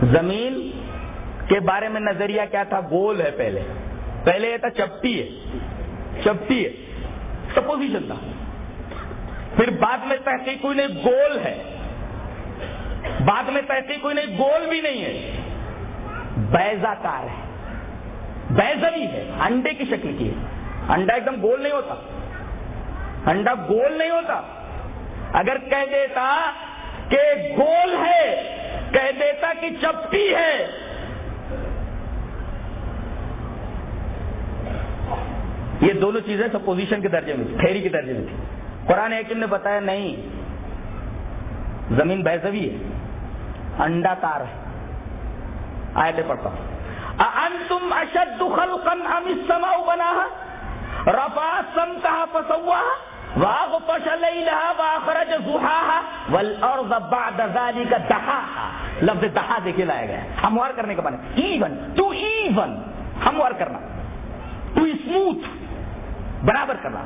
Speaker 1: زمین کے بارے میں نظریہ کیا تھا؟ گول ہے پہلے۔ پہلے یہ تھا چپٹی ہے۔ چپٹی ہے۔ سپوزیشن تھا۔ پھر بعد میں تحقیق ہوئی، نہیں، گول ہے۔ بعد میں تحقیق کوئی نہیں، گول بھی نہیں ہے۔ بیزا کار ہے۔ بیزوی ہے، انڈے کی شکل کی ہے۔ انڈا ایک دم گول نہیں ہوتا۔ انڈا گول نہیں ہوتا۔ اگر کہہ دیتا کہ گول ہے، کہہ دیتا کہ چپٹی ہے۔ یہ دونوں چیزیں سپوزیشن کے درجے میں تھی کے درجے میں تھی قرآن حکیم نے بتایا، نہیں۔ زمین بیزوی ہے۔ انڈا کار ہے آیتیں پڑھتا ہوں انتم اشد خلقا ام السماء بناها رفع سمكها فسواها واغطش ليلها واخرج ضحاها والارض بعد ذلك دحاها لفظ دحا دیکھے لایا گیا ہموار کرنے کا معنی ایون ٹو ایون ہموار کرنا ٹو اسموتھ برابر کرنا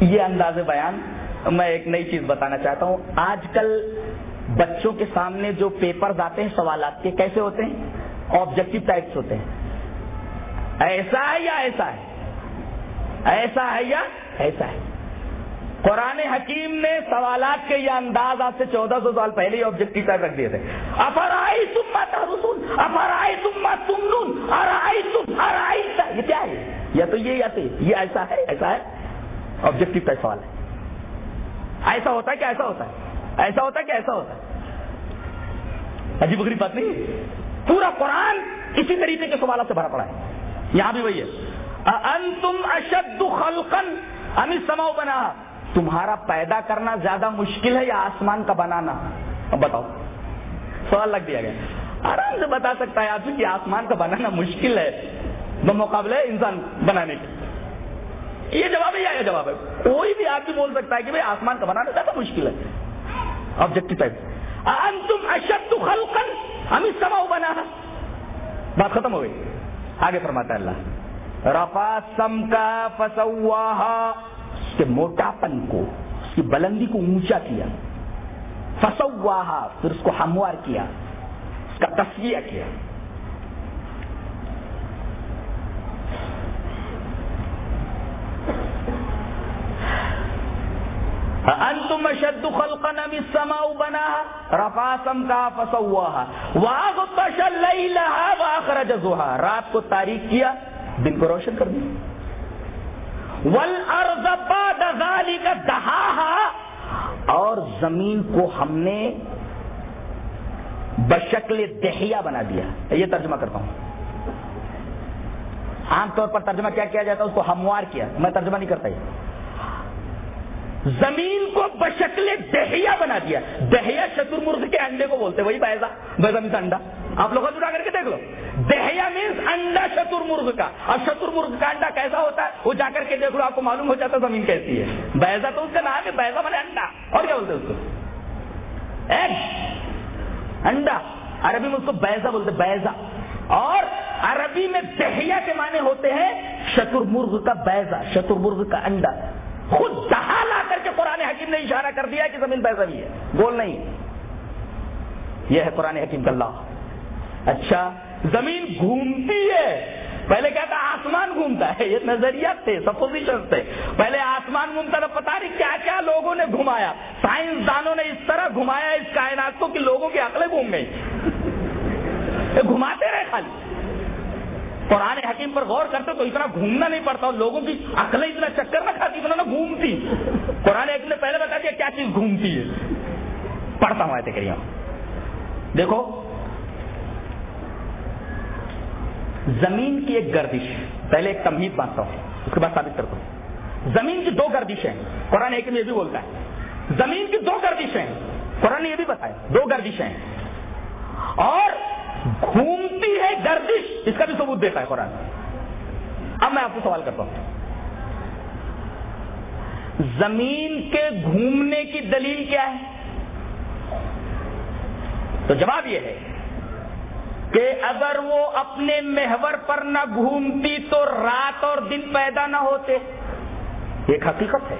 Speaker 1: یہ انداز بیان میں ایک نئی چیز بتانا چاہتا ہوں۔ آج کل بچوں کے سامنے جو پیپر آتے ہیں، سوالات کے کیسے ہوتے ہیں؟ آبجیکٹو ٹائپس ہوتے ہیں۔ ایسا ہے یا ایسا ہے؟ ایسا ہے یا ایسا ہے؟ قرآن حکیم نے سوالات کے یہ انداز آج سے چودہ سو سال پہلے ہی آبجیکٹو ٹائپ رکھ دیے تھے۔ افرائی تم رسول افرائی تم تم ارائی تم ارائی یہ کیا ہے؟ یا تو یہ یا تو یہ؟ ایسا ہے ایسا ہے؟ آبجیکٹو ٹائپ سوال ہے۔ ایسا ہوتا ہے کہ ایسا ہوتا ہے۔ ایسا ہوتا ہے کہ ایسا ہوتا ہے۔ عجیب غریب بات نہیں پورا قرآن اسی طریقے کے سوالات سے بھرا پڑا ہے۔ یہاں بھی وہی ہے۔ انتم اشد خلقن امی سماؤ بنا تمہارا پیدا کرنا زیادہ مشکل ہے یا آسمان کا بنانا؟ اب بتاؤ۔ سوال لگ دیا گیا۔ آرام سے بتا سکتا ہے آپ کہ آسمان کا بنانا مشکل ہے۔ بمقابلے انسان بنانے کے۔ یہ جواب ہے یا یہ جواب ہے؟ کوئی بھی آدمی بول سکتا ہے کہ بھائی آسمان کا بنانا زیادہ مشکل ہے۔ آبجیکٹو ٹائپ انتم اشد خلقن ہم اس سما بنا بات ختم ہو گئی۔ آگے فرماتا ہے اللہ۔ رفا سم کا فسواہا اس کے موٹاپن کو، اس کی بلندی کو اونچا کیا۔ فسواہا پھر اس کو ہموار کیا۔ اس کا تصویہ کیا۔ انتم شد خلقا من السماء بناها؟ رفع سمكها فسواها واغطش ليلها واخرج ضحاها رات کو تاریک کیا، دن کو روشن کر دیا والارض بعد ذلك دحاها. اور زمین کو ہم نے بشکل دہیا بنا دیا. یہ ترجمہ کرتا ہوں. عام طور پر ترجمہ کیا کیا جاتا ہے؟ اس کو ہموار کیا. میں ترجمہ نہیں کرتا یہ. زمین کو بشکل دہیا بنا دیا۔ دہیا شتر مرغ کے انڈے کو بولتے وہی بیزا بیزا مینس انڈا آپ لوگ جڑا کر کے دیکھ لو۔ دہیا مینس انڈا شتر مرغ کا۔ اور شتر مرغ کا انڈا کیسا ہوتا ہے؟ وہ جا کر کے دیکھ لو، آپ کو معلوم ہو جاتا زمین کیسی ہے۔ بیزا تو اس کا نام ہے بیزا بنے انڈا۔ اور کیا بولتے اس کو؟ ایگ انڈا۔ عربی میں اس کو بیزا بولتے بیزا اور عربی میں دہیا کے معنی ہوتے ہیں شتر مرغ کا بیزا شتر مرغ کا انڈا۔ خود دہا لا کر کے قرآن حکیم نے اشارہ کر دیا کہ زمین پیسہ بھی ہے۔ بول نہیں۔ یہ ہے قرآن حکیم کا اللہ۔ اچھا زمین گھومتی ہے۔ پہلے کیا تھا؟ آسمان گھومتا ہے۔ یہ نظریات تھے سپوزیشن تھے۔ پہلے آسمان گھومتا تھا پتا نہیں کیا کیا لوگوں نے گھمایا۔ سائنس دانوں نے اس طرح گھمایا اس کائنات کو کہ لوگوں کی عقلیں گھوم گئی گھماتے رہے خالی۔ قرآن حکیم پر غور کرتے تو اتنا گھومنا نہیں پڑتا اور لوگوں کی عقلیں اتنا چکر نہ کھاتی اتنا نہ گھومتی۔ قرآن حکیم نے پہلے بتا دیا کیا چیز گھومتی ہے۔ پڑھتا ہوں ایسے کریے دیکھو، زمین کی ایک گردش، پہلے ایک تمہید بانٹتا ہوں، اس کے بعد ثابت کرتا ہوں۔ زمین کی دو گردشیں قرآن حکیم یہ بھی بولتا ہے۔ زمین کی دو گردشیں قرآن نے یہ بھی بتایا، دو گردشیں اور گھومتی ہے گردش، اس کا بھی ثبوت دیتا ہے قرآن اب میں آپ کو سوال کرتا ہوں۔ زمین کے گھومنے کی دلیل کیا ہے؟ تو جواب یہ ہے کہ اگر وہ اپنے محور پر نہ گھومتی تو رات اور دن پیدا نہ ہوتے۔ ایک حقیقت ہے۔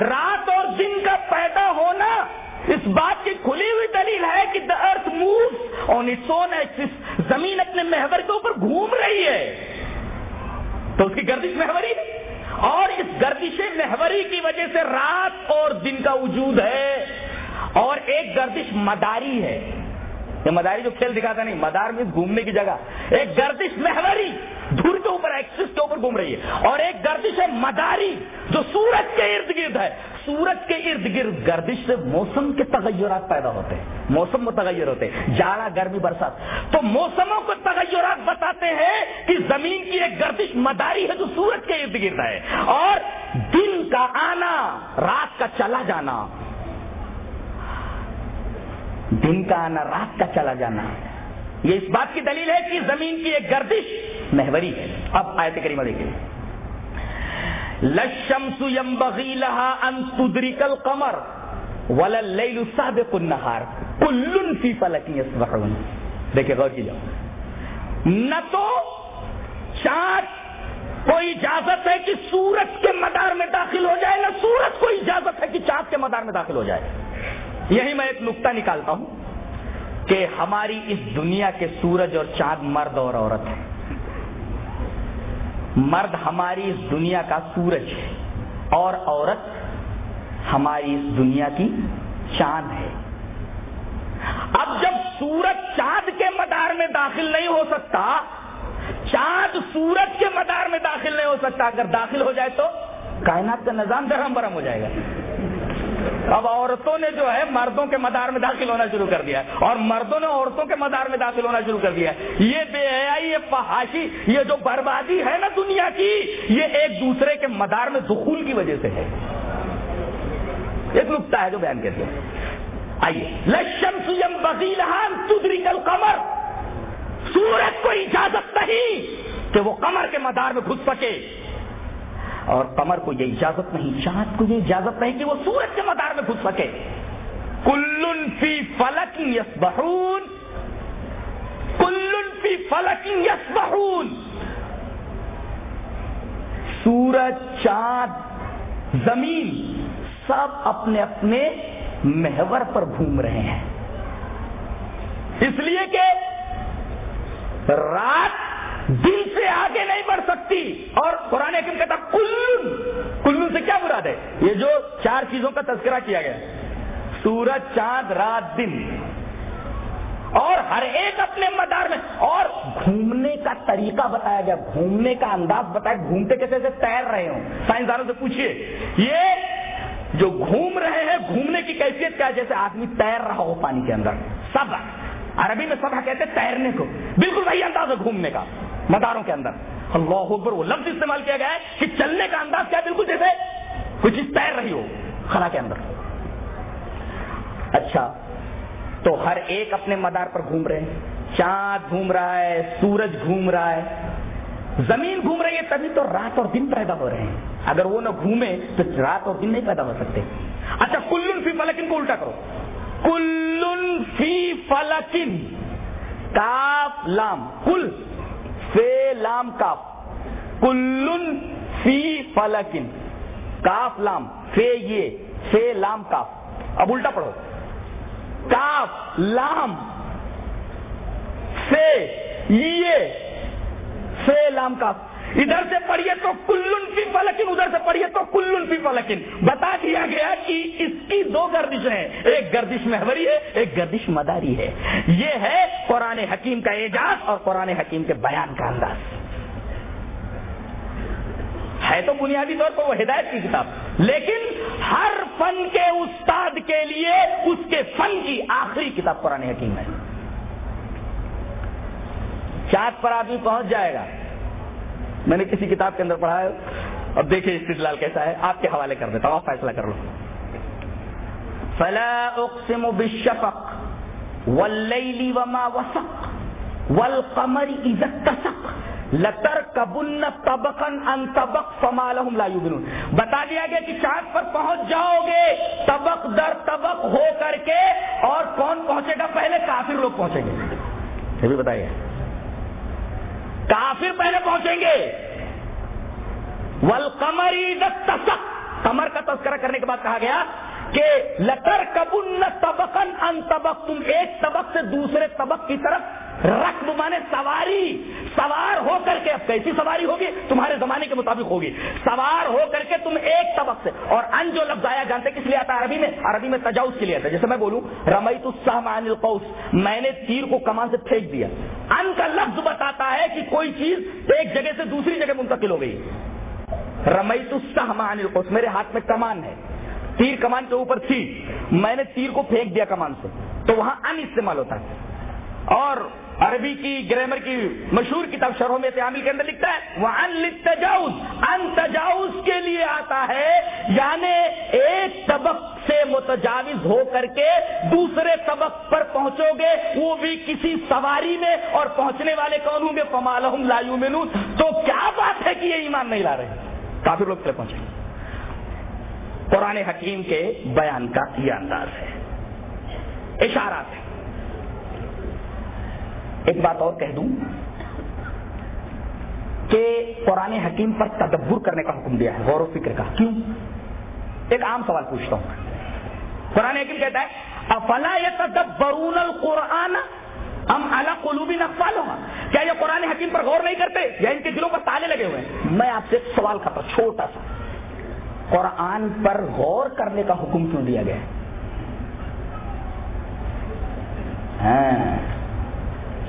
Speaker 1: رات اور دن کا پیدا ہونا اس بات کی کھلی ہوئی دلیل ہے کہ the earth move on its own axis زمین اپنے محور کے اوپر گھوم رہی ہے. تو اس کی گردش محوری اور اس گردش محوری کی وجہ سے رات اور دن کا وجود ہے. اور ایک گردش مداری ہے. یہ مداری جو کھیل دکھاتا نہیں، مدار میں گھومنے کی جگہ۔ ایک گردش محوری دھور کے اوپر ایکسس کے اوپر گھوم رہی ہے۔ اور ایک گردش ہے مداری جو سورج کے ارد گرد ہے۔ سورج کے ارد گرد گردش سے موسم کے تغیرات پیدا ہوتے ہیں۔ موسم متغیر ہوتے ہیں۔ جاڑا گرمی برسات۔ تو موسموں کو تغیرات بتاتے ہیں کہ زمین کی ایک گردش مداری ہے جو سورج کے ارد گرد ہے۔ اور دن کا آنا، رات کا چلا جانا دن کا آنا رات کا چلا جانا۔ یہ اس بات کی دلیل ہے کہ زمین کی ایک گردش محوری ہے۔ اب آیت کریمہ دیکھیں لشمس ينبغي لها ان تدرك القمر ولا الليل سابق النهار۔ كل في فلك يسبحون۔ دیکھیں غور کیجیے نہ تو چاند کو اجازت ہے کہ سورج کے مدار میں داخل ہو جائے، نہ سورج کو اجازت ہے کہ چاند کے مدار میں داخل ہو جائے۔ یہی میں ایک نقطہ نکالتا ہوں کہ ہماری اس دنیا کے سورج اور چاند مرد اور عورت ہے مرد ہماری اس دنیا کا سورج ہے اور عورت ہماری اس دنیا کی چاند ہے۔ اب جب سورج چاند کے مدار میں داخل نہیں ہو سکتا، چاند سورج کے مدار میں داخل نہیں ہو سکتا، اگر داخل ہو جائے تو کائنات کا نظام درہم برہم ہو جائے گا۔ اب عورتوں نے جو ہے مردوں کے مدار میں داخل ہونا شروع کر دیا ہے اور مردوں نے عورتوں کے مدار میں داخل ہونا شروع کر دیا ہے یہ بے حیائی، یہ فحاشی، یہ جو بربادی ہے نا دنیا کی، یہ ایک دوسرے کے مدار میں دخول کی وجہ سے ہے۔ ایک نقطہ ہے جو بیان کرتے ہیں۔ آئیے۔ لشم سیم بغیلحان تدری کل سورج کو اجازت نہیں کہ وہ کمر کے مدار میں گھس سکے۔ اور قمر کو یہ اجازت نہیں، چاند کو یہ اجازت نہیں کہ وہ سورج کے مدار میں گھس سکے۔ کلن فی فلک یس بہون کلن فی فلک یس بہون سورج، چاند، زمین سب اپنے اپنے محور پر گھوم رہے ہیں۔ اس لیے کہ رات دل سے آگے نہیں بڑھ سکتی اور قرآن حکم کہتا کلن کلن سے کیا مراد ہے؟ یہ جو چار چیزوں کا تذکرہ کیا گیا، سورج، چاند، رات، دن۔ اور ہر ایک اپنے مدار میں، اور گھومنے کا طریقہ بتایا گیا، گھومنے کا انداز بتایا۔ گھومتے کیسے سے تیر رہے ہوں؟ سائنسدانوں سے پوچھیے یہ جو گھوم رہے ہیں، گھومنے کی کیفیت کیا جیسے آدمی تیر رہا ہو پانی کے اندر سب عربی میں سب کہتے ہیں تیرنے کو۔ بالکل وہی انداز ہے گھومنے کا۔ مداروں کے اندر۔ اللہ اکبر، وہ لفظ استعمال کیا گیا ہے کہ چلنے کا انداز کیا بالکل جیسے کچھ چیز تیر رہی ہو، خلا کے اندر۔ اچھا تو ہر ایک اپنے مدار پر گھوم رہے ہیں۔ چاند گھوم رہا ہے، سورج گھوم رہا ہے۔ زمین گھوم رہی ہے، تبھی تو رات اور دن پیدا ہو رہے ہیں۔ اگر وہ نہ گھومے تو رات اور دن نہیں پیدا ہو سکتے۔ اچھا کلن فی فلکن کو الٹا کرو۔ کلن فی فلکن، کاف، لام، کل۔ فی لام کاف۔ کلن فی فلکن۔ کاف لام۔ فے یہ، فے لام کاف۔ اب الٹا پڑھو۔ کاف لام۔ سے یہ، فے لام کاف۔ ادھر سے پڑھیے تو کلن فی فلکن، ادھر سے پڑھیے تو کلن فی فلکن۔ بتا دیا گیا کہ اس کی دو گردش ہیں۔ ایک گردش محوری ہے، ایک گردش مداری ہے۔ یہ ہے قرآن حکیم کا اعجاز اور قرآن حکیم کے بیان کا انداز۔ ہے تو بنیادی طور پر وہ ہدایت کی کتاب، لیکن ہر فن کے استاد کے لیے اس کے فن کی آخری کتاب قرآن حکیم ہے۔ چاند پر آدمی پہنچ جائے گا۔ میں نے کسی کتاب کے اندر پڑھا ہے، اب دیکھیے استدلال کیسا ہے۔ آپ کے حوالے کر دیتا ہوں، آپ فیصلہ کر لو۔ فلا اقسم بالشفق واللیل وما وسق والقمر اذا اتسق لتر کبن طبقن ان طبق فما لهم لا یؤمنون بتا دیا گیا کہ چاند پر پہنچ جاؤ گے، طبق در طبق ہو کر کے، اور کون پہنچے گا؟ پہلے کافر لوگ پہنچیں گے۔ یہ بھی بتائیے۔ کافر پہلے پہنچیں گے۔ ول کمری کمر کا تذکرہ کرنے کے بعد کہا گیا کہ لتر کبن طبقن ان طبق تم ایک طبق سے دوسرے طبق کی طرف رقب مانے سواری، سوار ہو کر کے، اب کیسی سواری ہوگی؟ تمہارے زمانے کے مطابق ہوگی۔ سوار ہو کر کے تم ایک طبق سے، اور ان جو لفظ آیا، جانتے کس لیے آتا ہے عربی میں؟ عربی میں تجاوز کے لیے آتا ہے۔ جیسے میں بولوں، رمیت عن القوس، میں نے تیر کو کمان سے پھینک دیا۔ ان کا لفظ بتاتا ہے کہ کوئی چیز ایک جگہ سے دوسری جگہ منتقل ہو گئی۔ رمیت السہم عن القوس، میرے ہاتھ میں کمان ہے۔ تیر کمان کے اوپر تھی، میں نے تیر کو پھینک دیا کمان سے۔ تو وہاں ان استعمال ہوتا ہے۔ اور عربی کی گرامر کی مشہور کتاب شرح میں تعامل کے اندر لکھتا ہے وہ ان تجاوز ان تجاوز کے لیے آتا ہے یعنی ایک طبق سے متجاوز ہو کر کے دوسرے طبق پر پہنچو گے، وہ بھی کسی سواری میں اور پہنچنے والے کون ہوں گے؟ پمالحم لایو مینو تو کیا بات ہے کہ یہ ایمان نہیں لا رہے کافی لوگ پہلے پہنچے۔ گے قرآن حکیم کے بیان کا یہ انداز ہے، اشارات ہے ایک بات اور کہہ دوں کہ قرآن حکیم پر تدبر کرنے کا حکم دیا ہے، غور و فکر کا۔ کیوں؟ ایک عام سوال پوچھتا ہوں۔ قرآن حکیم کہتا ہے، افلا یتدبرون القرآن ہم اعلیٰ قلوبی نقصال ہوگا کیا یہ قرآن حکیم پر غور نہیں کرتے؟ یا ان کے دلوں پر تالے لگے ہوئے ہیں؟ میں آپ سے ایک سوال کرتا چھوٹا سا۔ قرآن پر غور کرنے کا حکم کیوں دیا گیا؟ ہاں۔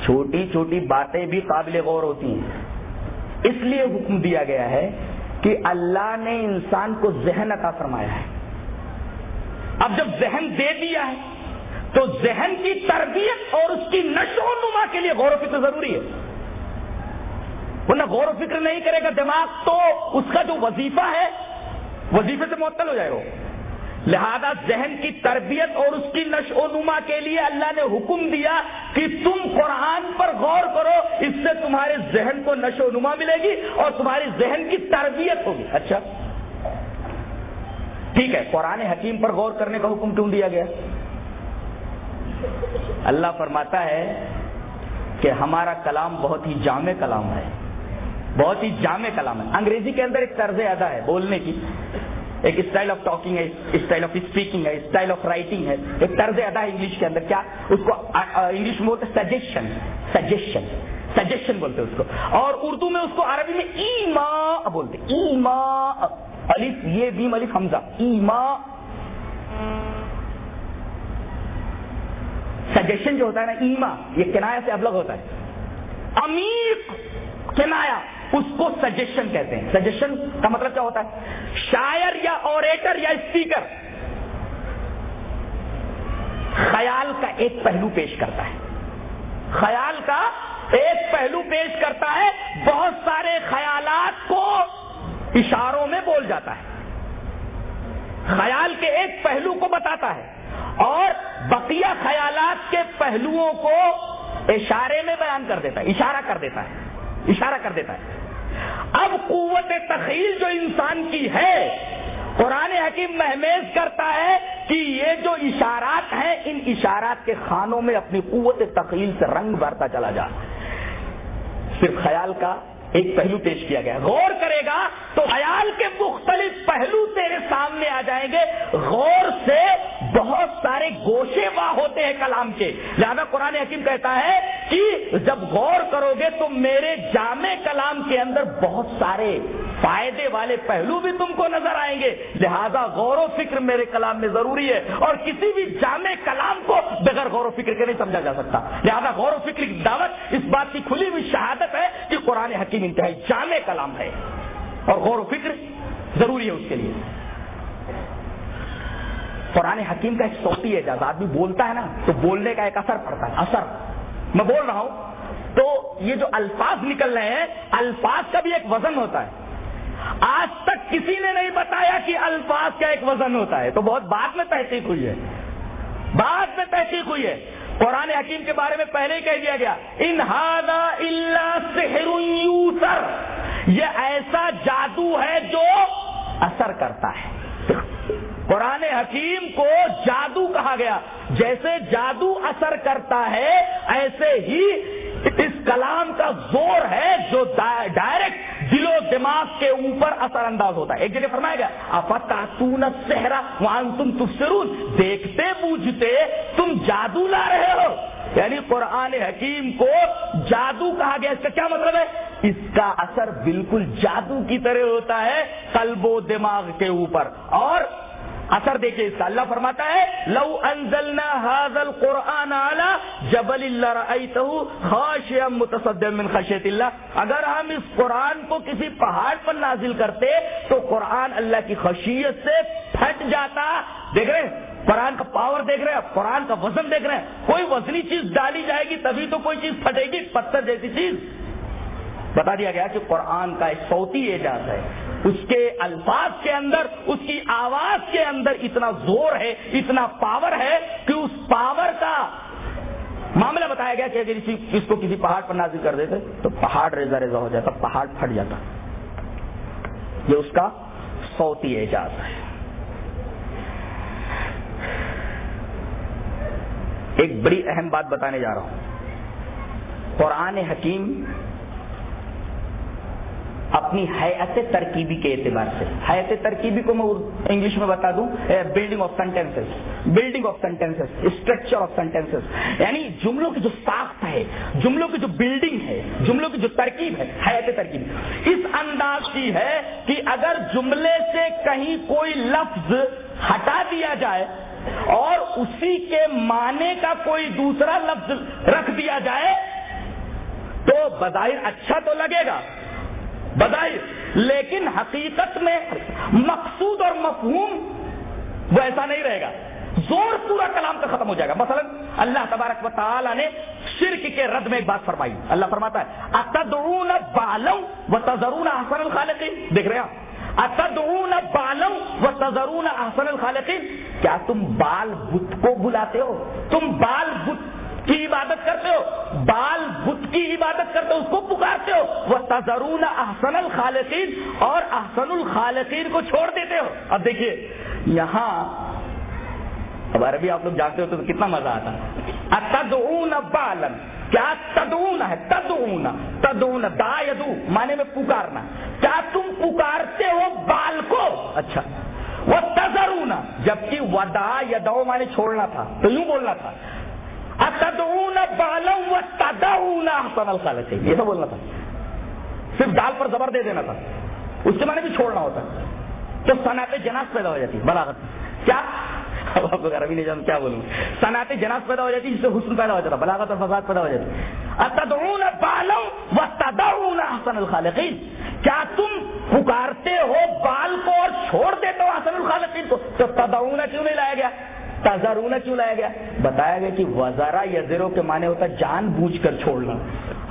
Speaker 1: چھوٹی چھوٹی باتیں بھی قابل غور ہوتی ہیں۔ اس لیے حکم دیا گیا ہے کہ اللہ نے انسان کو ذہن عطا فرمایا ہے۔ اب جب ذہن دے دیا ہے، تو ذہن کی تربیت اور اس کی نشو و نما کے لیے غور و فکر ضروری ہے۔ ورنہ غور و فکر نہیں کرے گا دماغ، تو اس کا جو وظیفہ ہے، وظیفے سے معطل ہو جائے گا۔ لہذا ذہن کی تربیت اور اس کی نشو و نما کے لیے اللہ نے حکم دیا کہ تم قرآن پر غور کرو، اس سے تمہارے ذہن کو نشو نما ملے گی اور تمہاری ذہن کی تربیت ہوگی۔ اچھا۔ ٹھیک ہے، قرآن حکیم پر غور کرنے کا حکم کیوں دیا گیا؟ اللہ فرماتا ہے کہ ہمارا کلام بہت ہی جامع کلام ہے۔ بہت ہی جامع کلام ہے۔ انگریزی کے اندر ایک طرز ادا ہے، بولنے کی۔ ایک اسٹائل آف ٹاکنگ ہے اسٹائل آف اسپیکنگ ہے اسٹائل آف رائٹنگ ہے۔ ایک طرز ادا ہے انگلش کے اندر کیا اس کو انگلش میں بولتے سجیشن سجیشن سجیشن بولتے اس کو۔ اور اردو میں اس کو عربی میں ایما بولتے ایما، الف، یہ بیم، الف، حمزہ۔ ایما سجیشن جو ہوتا ہے نا، ایما، یہ کنایا سے ابلغ ہوتا ہے۔ امیر کنایا اس کو سجیشن کہتے ہیں. سجیشن کا مطلب کیا ہوتا ہے؟ شاعر یا اوریٹر یا اسپیکر خیال کا ایک پہلو پیش کرتا ہے. خیال کا ایک پہلو پیش کرتا ہے. بہت سارے خیالات کو اشاروں میں بول جاتا ہے. خیال کے ایک پہلو کو بتاتا ہے اور بقیہ خیالات کے پہلوؤں کو اشارے میں بیان کر دیتا ہے، اشارہ کر دیتا ہے. اشارہ کر دیتا ہے۔ اب قوت تخیل جو انسان کی ہے، قرآن حکیم محمیز کرتا ہے کہ یہ جو اشارات ہیں، ان اشارات کے خانوں میں اپنی قوت تخیل سے رنگ بھرتا چلا جا۔ صرف خیال کا ایک پہلو پیش کیا گیا۔ غور کرے گا تو خیال کے مختلف پہلو تیرے سامنے آ جائیں گے۔ غور سے بہت سارے گوشے واہ ہوتے ہیں کلام کے۔ لہٰذا قرآن حکیم کہتا ہے کہ جب غور کرو گے تو میرے جامع کلام کے اندر بہت سارے فائدے والے پہلو بھی تم کو نظر آئیں گے۔ لہذا غور و فکر میرے کلام میں ضروری ہے۔ اور کسی بھی جامع کلام کو بغیر غور و فکر کے نہیں سمجھا جا سکتا۔ لہذا غور و فکر کی دعوت اس بات کی کھلی ہوئی شہادت ہے قرآن حکیم انتہائی جامع کلام ہے اور غور و فکر ضروری ہے اس کے لیے۔ قرآن حکیم کا ایک صوتی اعجاز آدمی بولتا ہے نا، تو بولنے کا ایک اثر پڑتا ہے، اثر۔ میں بول رہا ہوں، تو یہ جو الفاظ نکل رہے ہیں، الفاظ کا بھی ایک وزن ہوتا ہے۔ آج تک کسی نے نہیں بتایا کہ الفاظ کا ایک وزن ہوتا ہے۔ تو بہت بعد میں تحقیق ہوئی ہے۔ بعد میں تحقیق ہوئی ہے۔ قرآن حکیم کے بارے میں پہلے ہی کہہ دیا گیا۔ انہادا اللہ یوسر۔ یہ ایسا جادو ہے جو اثر کرتا ہے۔ قرآن حکیم کو جادو کہا گیا۔ جیسے جادو اثر کرتا ہے، ایسے ہی اس کلام کا زور ہے جو ڈائریکٹ دل و دماغ کے اوپر اثر انداز ہوتا ہے۔ ایک جگہ فرمایا گیا افتا سہرا وہاں تم تفسرون دیکھتے بوجھتے تم جادو لا رہے ہو۔ یعنی قرآن حکیم کو جادو کہا گیا۔ اس کا کیا مطلب ہے؟ اس کا اثر بالکل جادو کی طرح ہوتا ہے، قلب و دماغ کے اوپر۔ اور اثر دیکھیے اس کا اللہ فرماتا ہے، لو انزلنا هذا القرآن على جبل اللہ خاشعا متصدعا من خشیت اللہ۔ اگر ہم اس قرآن کو کسی پہاڑ پر نازل کرتے تو قرآن اللہ کی خشیت سے پھٹ جاتا۔ دیکھ رہے ہیں؟ قرآن کا پاور دیکھ رہے ہیں؟ قرآن کا وزن دیکھ رہے ہیں۔ کوئی وزنی چیز ڈالی جائے گی تبھی تو کوئی چیز پھٹے گی، پتھر جیسی چیز۔ بتا دیا گیا کہ قرآن کا ایک صوتی اعجاز ہے۔ اس کے الفاظ کے اندر، اس کی آواز کے اندر اتنا زور ہے، اتنا پاور ہے کہ اس پاور کا معاملہ بتایا گیا کہ اگر اس کو کسی پہاڑ پر نازل کر دیتے تو پہاڑ ریزا ریزا ہو جاتا، پہاڑ پھٹ جاتا۔ یہ اس کا صوتی اعجاز ہے۔ ایک بڑی اہم بات بتانے جا رہا ہوں۔ قرآن حکیم اپنی حیات ترکیبی کے اعتبار سے۔ حیات ترکیبی کو میں انگلش میں بتا دوں building of sentence building of sentence structure of sentence یعنی جملوں کی جو ساخت ہے، جملوں کی جو بلڈنگ ہے، جملوں کی جو ترکیب ہے، حیات ترکیب۔ اس انداز کی ہے کہ اگر جملے سے کہیں کوئی لفظ ہٹا دیا جائے اور اسی کے معنی کا کوئی دوسرا لفظ رکھ دیا جائے، تو بظاہر اچھا تو لگے گا۔ بظاہر لیکن حقیقت میں مقصود اور مفہوم وہ ایسا نہیں رہے گا۔ زور پورا کلام کا ختم ہو جائے گا۔ مثلا اللہ تبارک و تعالی نے شرک کے رد میں ایک بات فرمائی۔ اللہ فرماتا ہے، اتدعون بالم و تذرون احسن الخالقین دیکھ رہے ہیں اتدعون بالم و تذرون احسن الخالقین کیا تم بال بت کو بلاتے ہو؟ تم بال بت کی عبادت کرتے ہو؟ بال بت کی عبادت کرتے ہو، اس کو پکارتے ہو؟ وہ تذرون احسن الخالقین اور احسن الخالقین کو چھوڑ دیتے ہو۔ اب دیکھیے، یہاں، اب عربی آپ لوگ جانتے ہو تو کتنا مزہ آتا تدعون بالن کیا تدعون ہے؟ تدعون تدعون دا یدو معنی میں پکارنا۔ کیا تم پکارتے ہو بال کو؟ اچھا۔ وہ تذرون جبکہ ودا یدو معنی چھوڑنا تھا، تو یوں بولنا تھا۔ اتدعون بالم و تدعون احسن الخالق یہ تو بولنا تھا۔ صرف دال پر زبر دے دینا تھا۔ اس کے معنی بھی چھوڑنا ہوتا تو صنعت جناز پیدا ہو جاتی، بلاغت۔ کیا؟ آپ کو عربی نہیں کیا بولوں؟ صنعت جناز پیدا ہو جاتی، جس سے حسن پیدا ہو جاتا، بلاغت اور فساد پیدا ہو جاتی۔ اتدعون بالم و تدعون احسن الخالقین۔ کیا تم پکارتے ہو بال کو اور چھوڑ دیتے ہو احسن الخالقین کو؟ تو تدعون کیوں نہیں لایا گیا؟ تازارونا کیوں لایا گیا؟ بتایا گیا کہ وزارا یزرو کے معنی ہوتا جان بوجھ کر چھوڑنا۔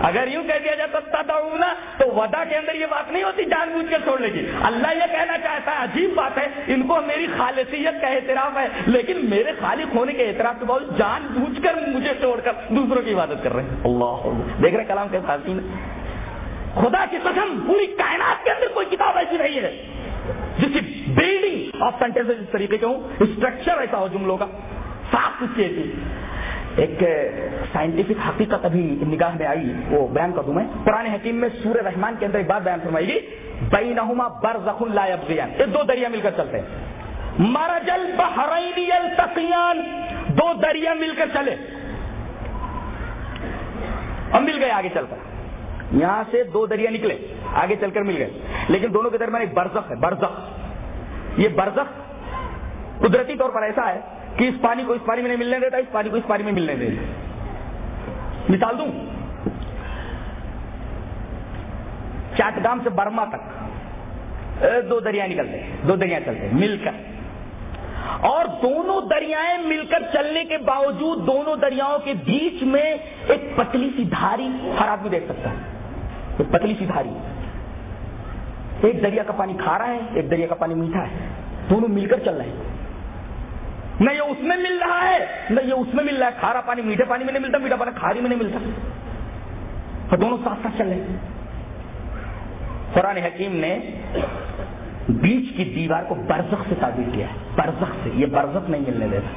Speaker 1: اگر یوں کہہ دیا جاتا تدعونا تو ودا کے اندر یہ بات نہیں ہوتی جان بوجھ کر چھوڑنے کی۔ اللہ یہ کہنا چاہتا ہے، عجیب بات ہے۔ ان کو میری خالصیت کا احترام ہے، لیکن میرے خالق ہونے کے اعتراف کے بعد جان بوجھ کر مجھے چھوڑ کر دوسروں کی عبادت کر رہے ہیں۔ اللہ دیکھ رہے کلام کے خالصین خدا کی قسم، پوری کائنات کے اندر کوئی کتاب ایسی نہیں ہے جس کی بلڈنگ آف سینٹینس اس طریقے کے ہوں۔ اسٹرکچر ایسا ہو جملوں کا۔ صاف کچھ ایسی ایک سائنٹیفک حقیقت ابھی نگاہ میں آئی، وہ بیان کر دوں میں۔ پرانے حکیم میں سورہ رحمان کے اندر ایک بات بیان فرمائی گی بینہما برزخ لا یبغیان۔ یہ دو دریا مل کر چلتے ہیں۔ مرجل بحرین یلتقیان۔ دو دریا مل کر چلے۔ اور مل گئے، آگے چل کر۔ یہاں سے دو دریا نکلے، آگے چل کر مل گئے۔ لیکن دونوں کے درمیان ایک برزخ ہے، برزخ۔ یہ برزخ قدرتی طور پر ایسا ہے کہ اس پانی کو اس پانی میں نہیں ملنے دیتا، اس پانی کو اس پانی میں ملنے دیتا مثال دوں۔ چاٹگام سے برما تک دو دریا نکلتے دو دریا چلتے مل کر۔ اور دونوں دریائیں مل کر چلنے کے باوجود دونوں دریاؤں کے بیچ میں ایک پتلی سی دھاری ہر آدمی دیکھ سکتا ہے۔ ایک پتلی سی دھاری۔ ایک دریا کا پانی کھارا ہے، ایک دریا کا پانی میٹھا ہے۔ دونوں مل کر چل رہے ہیں۔ نہ یہ اس میں مل رہا ہے، نہ یہ اس میں مل رہا ہے۔ کھارا پانی، میٹھے پانی میں نہیں ملتا، میٹھا پانی کھاری میں نہیں ملتا۔ اور دونوں ساتھ ساتھ چل رہے ہیں۔ قرآن حکیم نے بیچ کی دیوار کو برزخ سے تعبیر کیا ہے۔ برزخ سے، یہ برزخ نہیں ملنے دیتا۔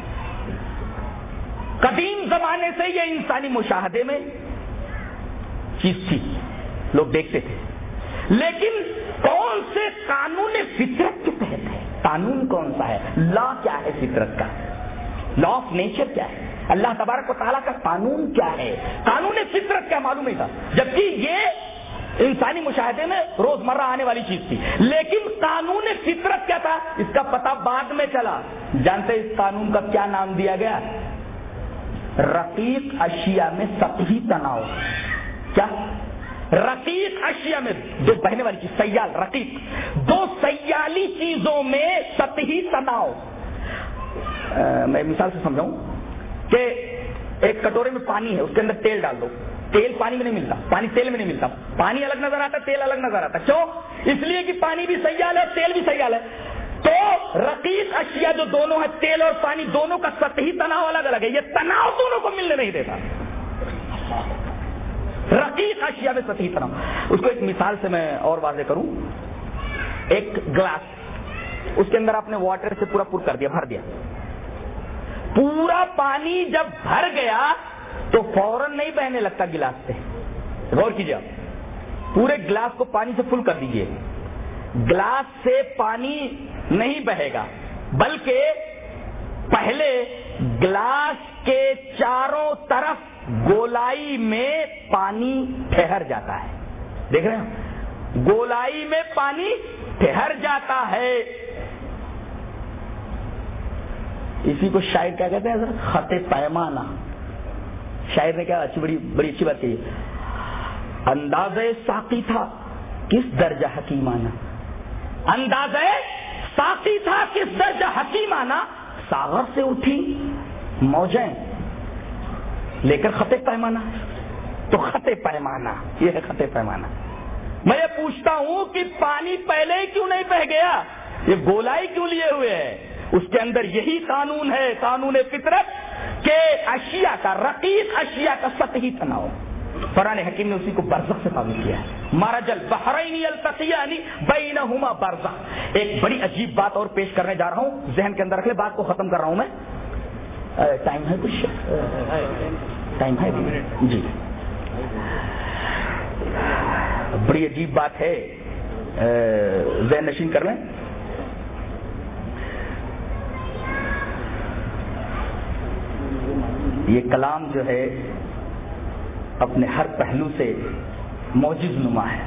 Speaker 1: قدیم زمانے سے یہ انسانی مشاہدے میں چیز تھی، لوگ دیکھتے تھے۔ لیکن کون سے قانون فطرت کے تحت ہے؟ قانون کون سا ہے؟ لا کیا ہے فطرت کا؟ لا آف نیچر کیا ہے؟ اللہ تبارک و تعالیٰ کا قانون کیا ہے؟ قانون فطرت کیا معلوم نہیں تھا؟ جبکہ یہ انسانی مشاہدے میں روزمرہ آنے والی چیز تھی۔ لیکن قانون فطرت کیا تھا؟ اس کا پتہ بعد میں چلا۔ جانتے اس قانون کا کیا نام دیا گیا؟ رقیق اشیاء میں سطحی تناؤ۔ کیا؟ رقیق اشیاء میں جو بہنے والی چیز، سیال، رقیق۔ دو سیالی چیزوں میں سطحی تناؤ۔ میں مثال سے سمجھاؤں کہ ایک کٹورے میں پانی ہے، اس کے اندر تیل ڈال دو۔ تیل پانی میں نہیں ملتا، پانی تیل میں نہیں ملتا۔ پانی الگ نظر آتا، تیل الگ نظر آتا۔ کیوں؟ اس لیے کہ پانی بھی سیال ہے اور تیل بھی سیال ہے۔ تو رقیق اشیاء جو دونوں ہے تیل اور پانی، دونوں کا سطحی تناؤ الگ الگ ہے۔ یہ تناؤ دونوں کو ملنے نہیں دیتا۔ رقیق اشیاء میں سطحی تناؤ اس کو ایک مثال سے میں اور واضح کروں۔ ایک گلاس۔ اس کے اندر آپ نے واٹر سے پورا پر کر دیا، بھر دیا۔ پورا پانی جب بھر گیا تو فوراً نہیں بہنے لگتا گلاس سے۔ غور کیجیے آپ۔ پورے گلاس کو پانی سے فل کر دیجیے۔ گلاس سے پانی نہیں بہے گا، بلکہ پہلے گلاس کے چاروں طرف گولائی میں پانی ٹھہر جاتا ہے۔ دیکھ رہے ہیں؟ گولائی میں پانی ٹھہر جاتا ہے۔ اسی کو شاعر کیا کہتے ہیں سر خط پیمانہ۔ شاعر نے کیا اچھی بڑی بڑی اچھی بات کہی۔ انداز ساقی تھا کس درجہ حکیمانہ انداز ساقی تھا کس درجہ حکیمانہ ساغر سے اٹھی موجیں۔ لے کر خط پیمانہ تو خط پیمانہ، یہ ہے خط پیمانہ۔ میں یہ پوچھتا ہوں کہ پانی پہلے ہی کیوں نہیں بہ گیا؟ یہ گولائی کیوں لیے ہوئے ہے اس کے اندر یہی قانون ہے، قانون فطرت، کہ اشیاء کا رقیق، اشیاء کا سطحی تناؤ قرآن حکیم نے اسی کو برزخ سے ثابت کیا ہے۔ مارا جل التقیانی بینہما برزخ۔ ایک بڑی عجیب بات اور پیش کرنے جا رہا ہوں۔ ذہن کے اندر رکھ لے، بات کو ختم کر رہا ہوں میں۔ ٹائم ہے کچھ؟ ٹائم ہے جی۔ بڑی عجیب بات ہے۔ ذہن نشین کر لیں۔ یہ کلام جو ہے، اپنے ہر پہلو سے موجز نما ہے۔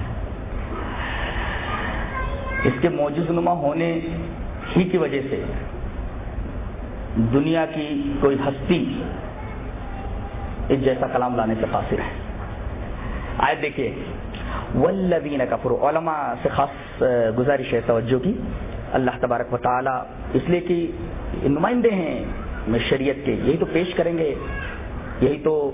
Speaker 1: اس کے موجز نما ہونے ہی کی وجہ سے دنیا کی کوئی ہستی اس جیسا کلام لانے سے فاصر ہے آئے دیکھیے۔ ولدین کفر علماء سے خاص گزارش ہے، توجہ کی۔ اللہ تبارک و تعالی اس لیے کہ نمائندے ہیں شریعت کے۔ یہی تو پیش کریں گے۔ یہی تو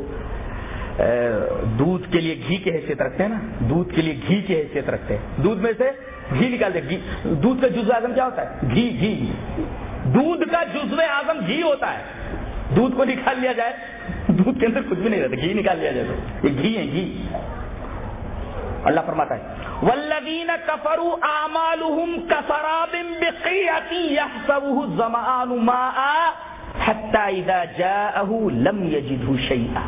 Speaker 1: دودھ کے لیے گھی کی حیثیت رکھتے ہیں نا۔ دودھ کے لیے گھی کی حیثیت رکھتے ہیں۔ دودھ میں سے گھی نکالتے گھی، دودھ کا جزو اعظم کیا ہوتا ہے؟ گھی گھی۔ دودھ کا جزو اعظم گھی ہوتا ہے۔ دودھ کو نکال لیا جائے۔ دودھ کے اندر کچھ بھی نہیں رہتا۔ گھی نکال لیا جائے تو۔ یہ گھی ہے، گھی۔ اللہ فرماتا ہے۔ والذین کفروا اعمالهم کسراب بقیعۃ یحسبه الظمآن ماء حتى اذا جاءه لم يجده شيئا۔